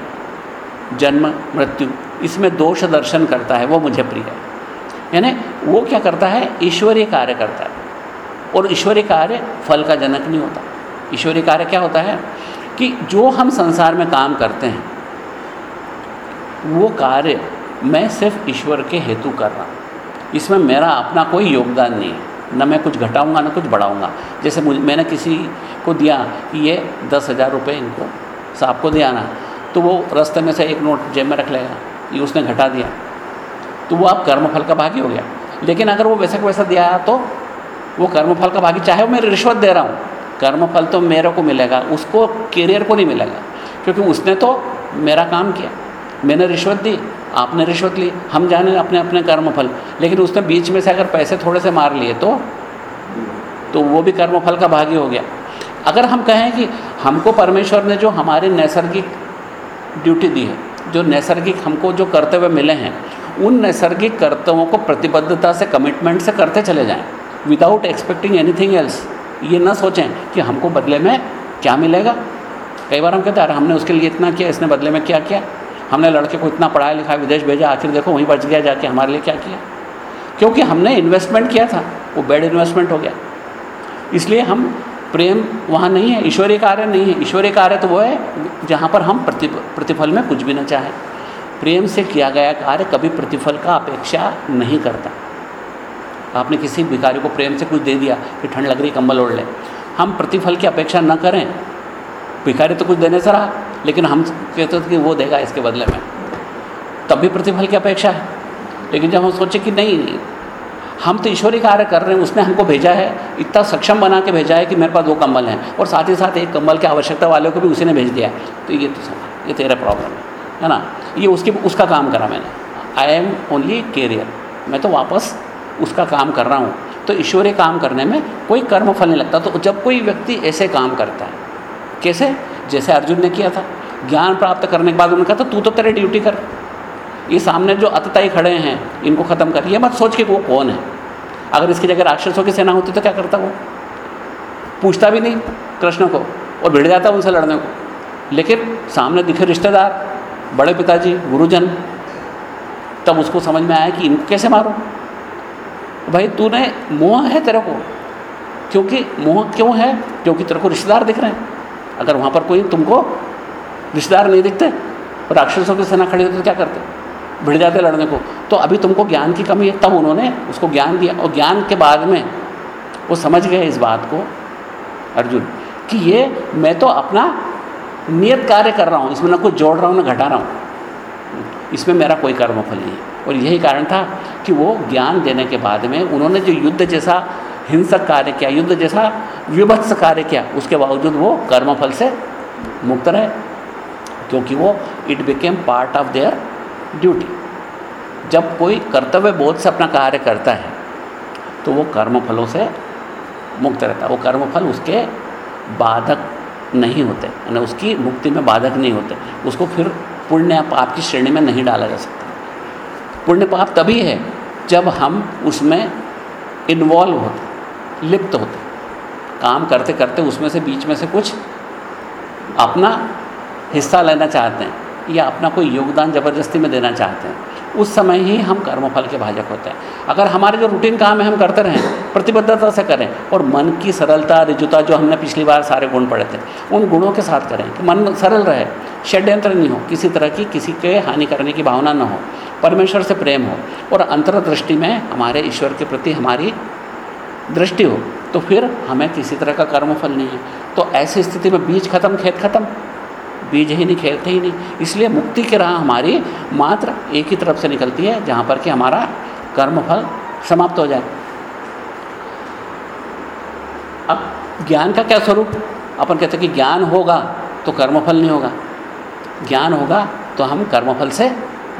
जन्म, मृत्यु, इसमें दोष दर्शन करता है, वो मुझे प्रिय है। यानी वो क्या करता है? ईश्वरीय कार्य करता है। और ईश्वरीय कार्य फल का जनक नहीं होता। ईश्वरीय कार्य क्या होता है? कि जो हम संसार में काम करते हैं, वो कार्य मैं सिर्फ़ ईश्वर के हेतु कर रहा हूँ। इसमें मेरा अपना कोई योगदान नहीं है। न मैं कुछ घटाऊँगा, न कुछ बढ़ाऊँगा। जैसे मैंने किसी को दिया कि ये दस हज़ार रुपये इनको, साहब को दिया ना तो वो रास्ते में से एक नोट जेब में रख लेगा, ये उसने घटा दिया। तो वो आप कर्मफल का भागी हो गया। लेकिन अगर वो वैसा वैसा दिया तो वो कर्मफल का भागी, चाहे वो मैं रिश्वत दे रहा हूँ, कर्मफल तो मेरे को मिलेगा, उसको कैरियर को नहीं मिलेगा। क्योंकि उसने तो मेरा काम किया, मैंने रिश्वत दी, आपने रिश्वत ली, हम जाने अपने अपने कर्मफल। लेकिन उसने बीच में से अगर पैसे थोड़े से मार लिए तो तो वो भी कर्मफल का भागी हो गया। अगर हम कहें कि हमको परमेश्वर ने जो हमारे नैसर्गिक ड्यूटी दी है। जो नैसर्गिक हमको जो कर्तव्य मिले हैं, उन नैसर्गिक कर्तव्यों को प्रतिबद्धता से कमिटमेंट से करते चले जाएँ। विदाउट एक्सपेक्टिंग एनीथिंग एल्स ये ना सोचें कि हमको बदले में क्या मिलेगा। कई बार हम कहते हैं, अरे, हमने उसके लिए इतना किया, इसने बदले में क्या किया? हमने लड़के को इतना पढ़ाया लिखा विदेश भेजा, आखिर देखो, वहीं बच गया जाके हमारे लिए क्या किया? क्योंकि हमने इन्वेस्टमेंट किया था, वो बैड इन्वेस्टमेंट हो गया। इसलिए हम प्रेम वहाँ नहीं है, ईश्वरीय कार्य नहीं है। ईश्वरीय कार्य तो वो है जहाँ पर हम प्रति, प्रतिफल में कुछ भी ना चाहें। प्रेम से किया गया कार्य कभी प्रतिफल का अपेक्षा नहीं करता। आपने किसी भिखारी को प्रेम से कुछ दे दिया कि ठंड लग रही, कंबल ओढ़ ले। हम प्रतिफल की अपेक्षा न करें। भिखारी तो कुछ देने से रहा, लेकिन हम कहते थे कि वो देगा इसके बदले में। तब भी प्रतिफल की अपेक्षा है। लेकिन जब हम सोचे कि नहीं हम तो ईश्वरी कार्य कर रहे हैं, उसने हमको भेजा है, इतना सक्षम बना के भेजा है कि मेरे पास दो कंबल हैं, और साथ ही साथ एक कंबल की आवश्यकता वाले को भी उसी ने भेज दिया है। तो ये तो ये तेरा प्रॉब्लम है है ना? ये उसकी, उसका काम करा मैंने। आई एम ओनली केरियर मैं तो वापस उसका काम कर रहा हूँ। तो ईश्वरीय काम करने में कोई कर्म फल नहीं लगता। तो जब कोई व्यक्ति ऐसे काम करता है, कैसे? जैसे अर्जुन ने किया था, ज्ञान प्राप्त करने के बाद उन्होंने कहा था, तू तो तेरे ड्यूटी कर। ये सामने जो अतताई खड़े हैं, इनको ख़त्म कर ये मत सोच के वो कौन है? अगर इसकी जगह राक्षसों की सेना होती तो क्या करता वो? पूछता भी नहीं कृष्ण को और भिड़ जाता उनसे लड़ने को। लेकिन सामने दिखे रिश्तेदार, बड़े पिताजी, गुरुजन, तब उसको समझ में आया कि इनको कैसे मारो? भाई, तूने मोह है तेरे को। क्योंकि मोह क्यों है? क्योंकि तेरे को रिश्तेदार दिख रहे हैं। अगर वहाँ पर कोई तुमको रिश्तेदार नहीं दिखते, राक्षसों की सेना खड़ी होती तो क्या करते? भिड़ जाते लड़ने को। तो अभी तुमको ज्ञान की कमी है, तब उन्होंने उसको ज्ञान दिया और ज्ञान के बाद में वो समझ गए इस बात को, अर्जुन, कि ये मैं तो अपना नियत कार्य कर रहा हूँ, इसमें ना कुछ जोड़ रहा हूँ, ना घटा रहा हूँ। इसमें मेरा कोई कर्मफल नहीं है। और यही कारण था कि वो ज्ञान देने के बाद में उन्होंने जो युद्ध जैसा हिंसक कार्य किया, युद्ध जैसा विभत्स कार्य किया, उसके बावजूद वो कर्मफल से मुक्त रहे, क्योंकि वो it became part of their duty जब कोई कर्तव्य बोध से अपना कार्य करता है तो वो कर्मफलों से मुक्त रहता है। वो कर्मफल उसके बाधक नहीं होते, यानी उसकी मुक्ति में बाधक नहीं होते। उसको फिर पुण्य पाप की श्रेणी में नहीं डाला जा सकता। पुण्य पाप तभी है जब हम उसमें इन्वॉल्व होते, लिप्त होते। काम करते करते उसमें से, बीच में से कुछ अपना हिस्सा लेना चाहते हैं। या अपना कोई योगदान ज़बरदस्ती में देना चाहते हैं, उस समय ही हम कर्मफल के भाजक होते हैं। अगर हमारे जो रूटीन काम है हम करते रहें, प्रतिबद्धता से करें, और मन की सरलता, रिजुता जो हमने पिछली बार सारे गुण पढ़े थे, उन गुणों के साथ करें कि मन सरल रहे षड्यंत्र नहीं हो, किसी तरह की, किसी के हानि करने की भावना न हो, परमेश्वर से प्रेम हो, और अंतर्दृष्टि में हमारे ईश्वर के प्रति हमारी दृष्टि हो तो फिर हमें किसी तरह का कर्मफल नहीं है। तो ऐसी स्थिति में बीज खत्म, खेत खत्म। बीज ही नहीं, खेलते ही नहीं। इसलिए मुक्ति की राह हमारी मात्र एक ही तरफ़ से निकलती है, जहाँ पर कि हमारा कर्मफल समाप्त हो जाए। अब ज्ञान का क्या स्वरूप? अपन कहते हैं कि ज्ञान होगा तो कर्मफल नहीं होगा। ज्ञान होगा तो हम कर्मफल से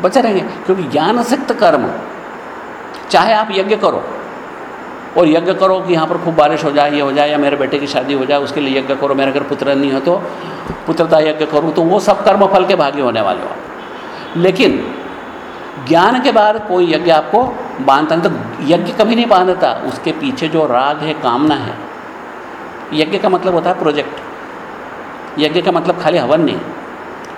बचे रहेंगे, क्योंकि ज्ञान सिक्त कर्म। चाहे आप यज्ञ करो और यज्ञ करो कि यहाँ पर खूब बारिश हो जाए, ये हो जाए या मेरे बेटे की शादी हो जाए, उसके लिए यज्ञ करो, मेरे अगर पुत्र नहीं हो तो पुत्रता यज्ञ करूँ तो वो सब कर्म फल के भागी होने वाले हो। लेकिन ज्ञान के बाद कोई यज्ञ आपको बांधता नहीं तो यज्ञ कभी नहीं बांधता, उसके पीछे जो राग है, कामना है। यज्ञ का मतलब होता है प्रोजेक्ट यज्ञ का मतलब खाली हवन नहीं।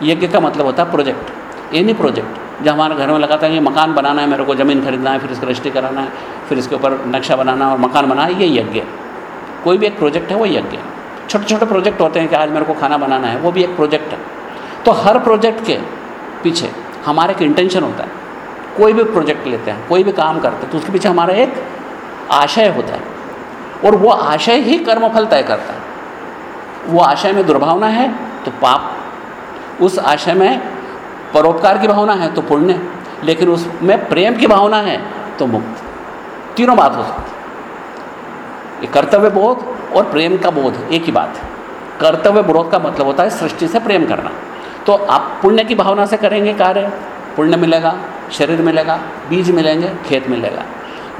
यज्ञ का मतलब होता है प्रोजेक्ट एनी प्रोजेक्ट जब हमारे घर में लगाता है कि मकान बनाना है, मेरे को ज़मीन खरीदना है, फिर इसका रजिस्ट्री कराना है, फिर इसके ऊपर नक्शा बनाना और मकान बनाना है, ये यज्ञ कोई भी एक प्रोजेक्ट है, वो यज्ञ छोटे छोटे प्रोजेक्ट होते हैं कि आज मेरे को खाना बनाना है, वो भी एक प्रोजेक्ट है। तो हर प्रोजेक्ट के पीछे हमारा एक इंटेंशन होता है। कोई भी प्रोजेक्ट लेते हैं, कोई भी काम करते हैं तो उसके पीछे हमारा एक आशय होता है। और वो आशय ही कर्मफल तय करता है। वो आशय में दुर्भावना है तो पाप। उस आशय में परोपकार की भावना है तो पुण्य लेकिन उसमें प्रेम की भावना है तो मुक्त। तीनों बात हो सकती ये कर्तव्य बोध और प्रेम का बोध, एक ही बात है। कर्तव्य बोध का मतलब होता है सृष्टि से प्रेम करना। तो आप पुण्य की भावना से करेंगे कार्य, पुण्य मिलेगा, शरीर मिलेगा, बीज मिलेंगे, खेत मिलेगा।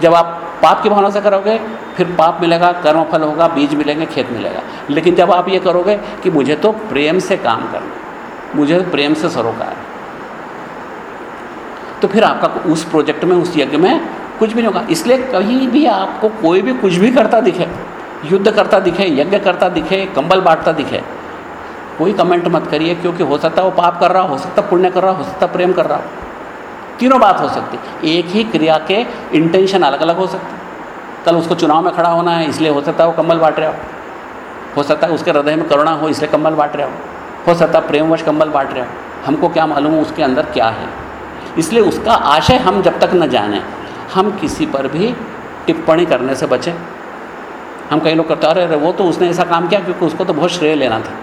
जब आप पाप की भावना से करोगे, फिर पाप मिलेगा कर्म फल होगा, बीज मिलेंगे, खेत मिलेगा। लेकिन जब आप ये करोगे कि मुझे तो प्रेम से काम करना मुझे प्रेम से सरोकार तो फिर आपका उस प्रोजेक्ट में, उस यज्ञ में कुछ भी नहीं होगा। इसलिए कहीं भी आपको कोई भी कुछ भी करता दिखे, युद्ध करता दिखे, यज्ञ करता दिखे, कंबल बांटता दिखे, कोई कमेंट मत करिए, क्योंकि हो सकता है वो पाप कर रहा हो सकता पुण्य कर रहा हो सकता प्रेम कर रहा हो। तीनों बात हो सकती एक ही क्रिया के इंटेंशन अलग अलग हो सकते कल उसको चुनाव में खड़ा होना है, इसलिए हो सकता है वो कंबल बांट रहा हो। हो सकता है उसके हृदय में करुणा हो, इसलिए कंबल बांट रहा हो। हो सकता है प्रेमवश कंबल बांट रहा हो। हमको क्या मालूम उसके अंदर क्या है? इसलिए उसका आशय हम जब तक न जानें, हम किसी पर भी टिप्पणी करने से बचें। हम कई लोग करते अरे वो तो उसने ऐसा काम किया क्योंकि उसको तो बहुत श्रेय लेना था।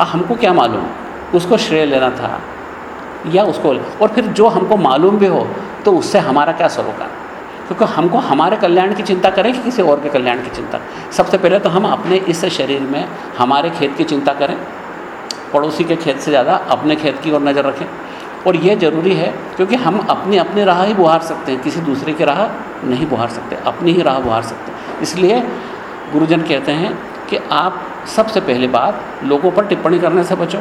आ हमको क्या मालूम? उसको श्रेय लेना था या उसको और फिर जो हमको मालूम भी हो तो उससे हमारा क्या सरोकार? क्योंकि हमको हमारे कल्याण की चिंता करें कि किसी और के कल्याण की चिंता? सबसे पहले तो हम अपने इस शरीर में हमारे खेत की चिंता करें। पड़ोसी के खेत से ज़्यादा अपने खेत की ओर नज़र रखें। और ये ज़रूरी है क्योंकि हम अपनी अपनी राह ही बुहार सकते हैं। किसी दूसरे की राह नहीं बुहार सकते, अपनी ही राह बुहार सकते हैं। इसलिए गुरुजन कहते हैं कि आप सबसे पहली बात लोगों पर टिप्पणी करने से बचो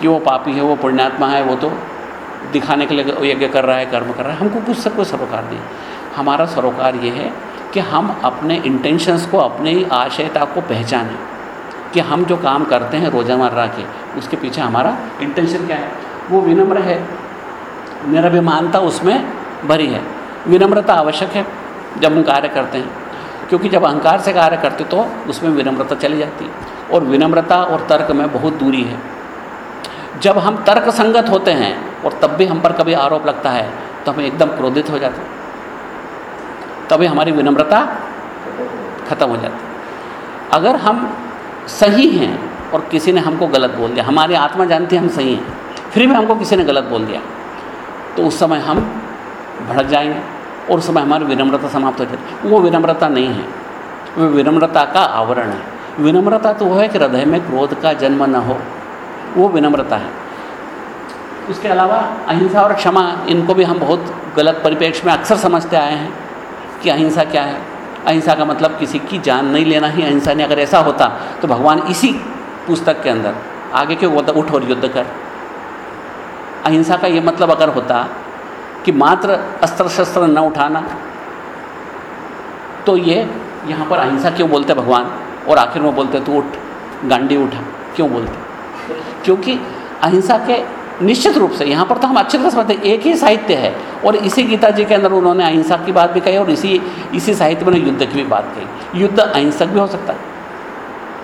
कि वो पापी है, वो पुण्यात्मा है, वो तो दिखाने के लिए यज्ञ कर रहा है, कर्म कर रहा है। हमको कुछ से कोई सरोकार नहीं। हमारा सरोकार ये है कि हम अपने इंटेंशंस को, अपने आशयता को पहचानें कि हम जो काम करते हैं रोज़मर्रा के, उसके पीछे हमारा इंटेंशन क्या है? वो विनम्र है। निरभिमानता उसमें भरी है। विनम्रता आवश्यक है जब हम कार्य करते हैं। क्योंकि जब अहंकार से कार्य करते तो उसमें विनम्रता चली जाती है और विनम्रता और तर्क में बहुत दूरी है। जब हम तर्क संगत होते हैं और तब भी हम पर कभी आरोप लगता है तो हम एकदम क्रोधित हो जाते तभी हमारी विनम्रता खत्म हो जाती अगर हम सही हैं और किसी ने हमको गलत बोल दिया, हमारी आत्मा जानती है हम सही हैं। फिर भी हमको किसी ने गलत बोल दिया। तो उस समय हम भड़क जाएँगे और उस समय हमारी विनम्रता समाप्त हो जाती वो विनम्रता नहीं है। वो विनम्रता का आवरण है। विनम्रता तो वो है कि हृदय में क्रोध का जन्म न हो। वो विनम्रता है। उसके अलावा अहिंसा और क्षमा, इनको भी हम बहुत गलत परिप्रेक्ष्य में अक्सर समझते आए हैं कि अहिंसा क्या है। अहिंसा का मतलब किसी की जान नहीं लेना ही अहिंसा। नहीं, अगर ऐसा होता तो भगवान इसी पुस्तक के अंदर, आगे क्यों बोलता उठ और युद्ध कर। अहिंसा का ये मतलब अगर होता कि मात्र अस्त्र शस्त्र न उठाना तो ये यहाँ पर अहिंसा क्यों बोलते भगवान? और आखिर में बोलते, तू उठ, गांडी उठा। क्यों बोलते? क्योंकि अहिंसा के निश्चित रूप से यहाँ पर तो हम अच्छे तरह समझते एक ही साहित्य है। और इसी गीता जी के अंदर उन्होंने अहिंसा की बात भी कही और इसी इसी साहित्य में युद्ध की भी बात कही। युद्ध अहिंसक भी हो सकता है।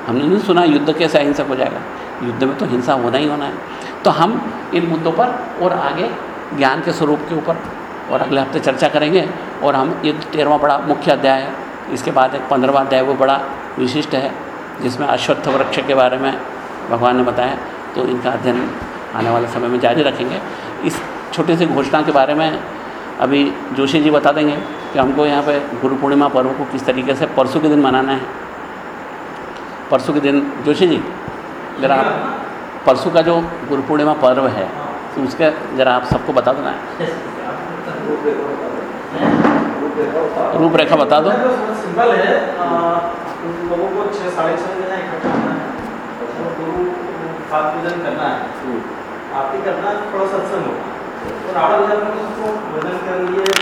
हमने नहीं सुना युद्ध कैसे अहिंसक हो जाएगा? युद्ध में तो हिंसा होना ही होना है। तो हम इन मुद्दों पर और आगे ज्ञान के स्वरूप के ऊपर और अगले हफ़्ते चर्चा करेंगे और हम ये तेरहवा बड़ा मुख्य अध्याय है। इसके बाद एक पंद्रहवा अध्याय वो बड़ा विशिष्ट है, जिसमें अश्वत्थ वृक्ष के बारे में भगवान ने बताया। तो इनका अध्ययन आने वाले समय में जारी रखेंगे। इस छोटी सी घोषणा के बारे में अभी जोशी जी बता देंगे कि हमको यहाँ पे गुरु पूर्णिमा पर्व को किस तरीके से परसों के दिन मनाना है। परसों के दिन, जोशी जी, जरा आप परसों का जो गुरु पूर्णिमा पर्व है तो उसके ज़रा आप सबको बता दो ना रूपरेखा बता दो। सिंपल है। लोगों को छः साढ़े छः बजे इकट्ठा होना है। गुरु खाद पूजन करना है। आरती करना है थोड़ा सत्संग होगा। और आठ बजे भजन कर लिए।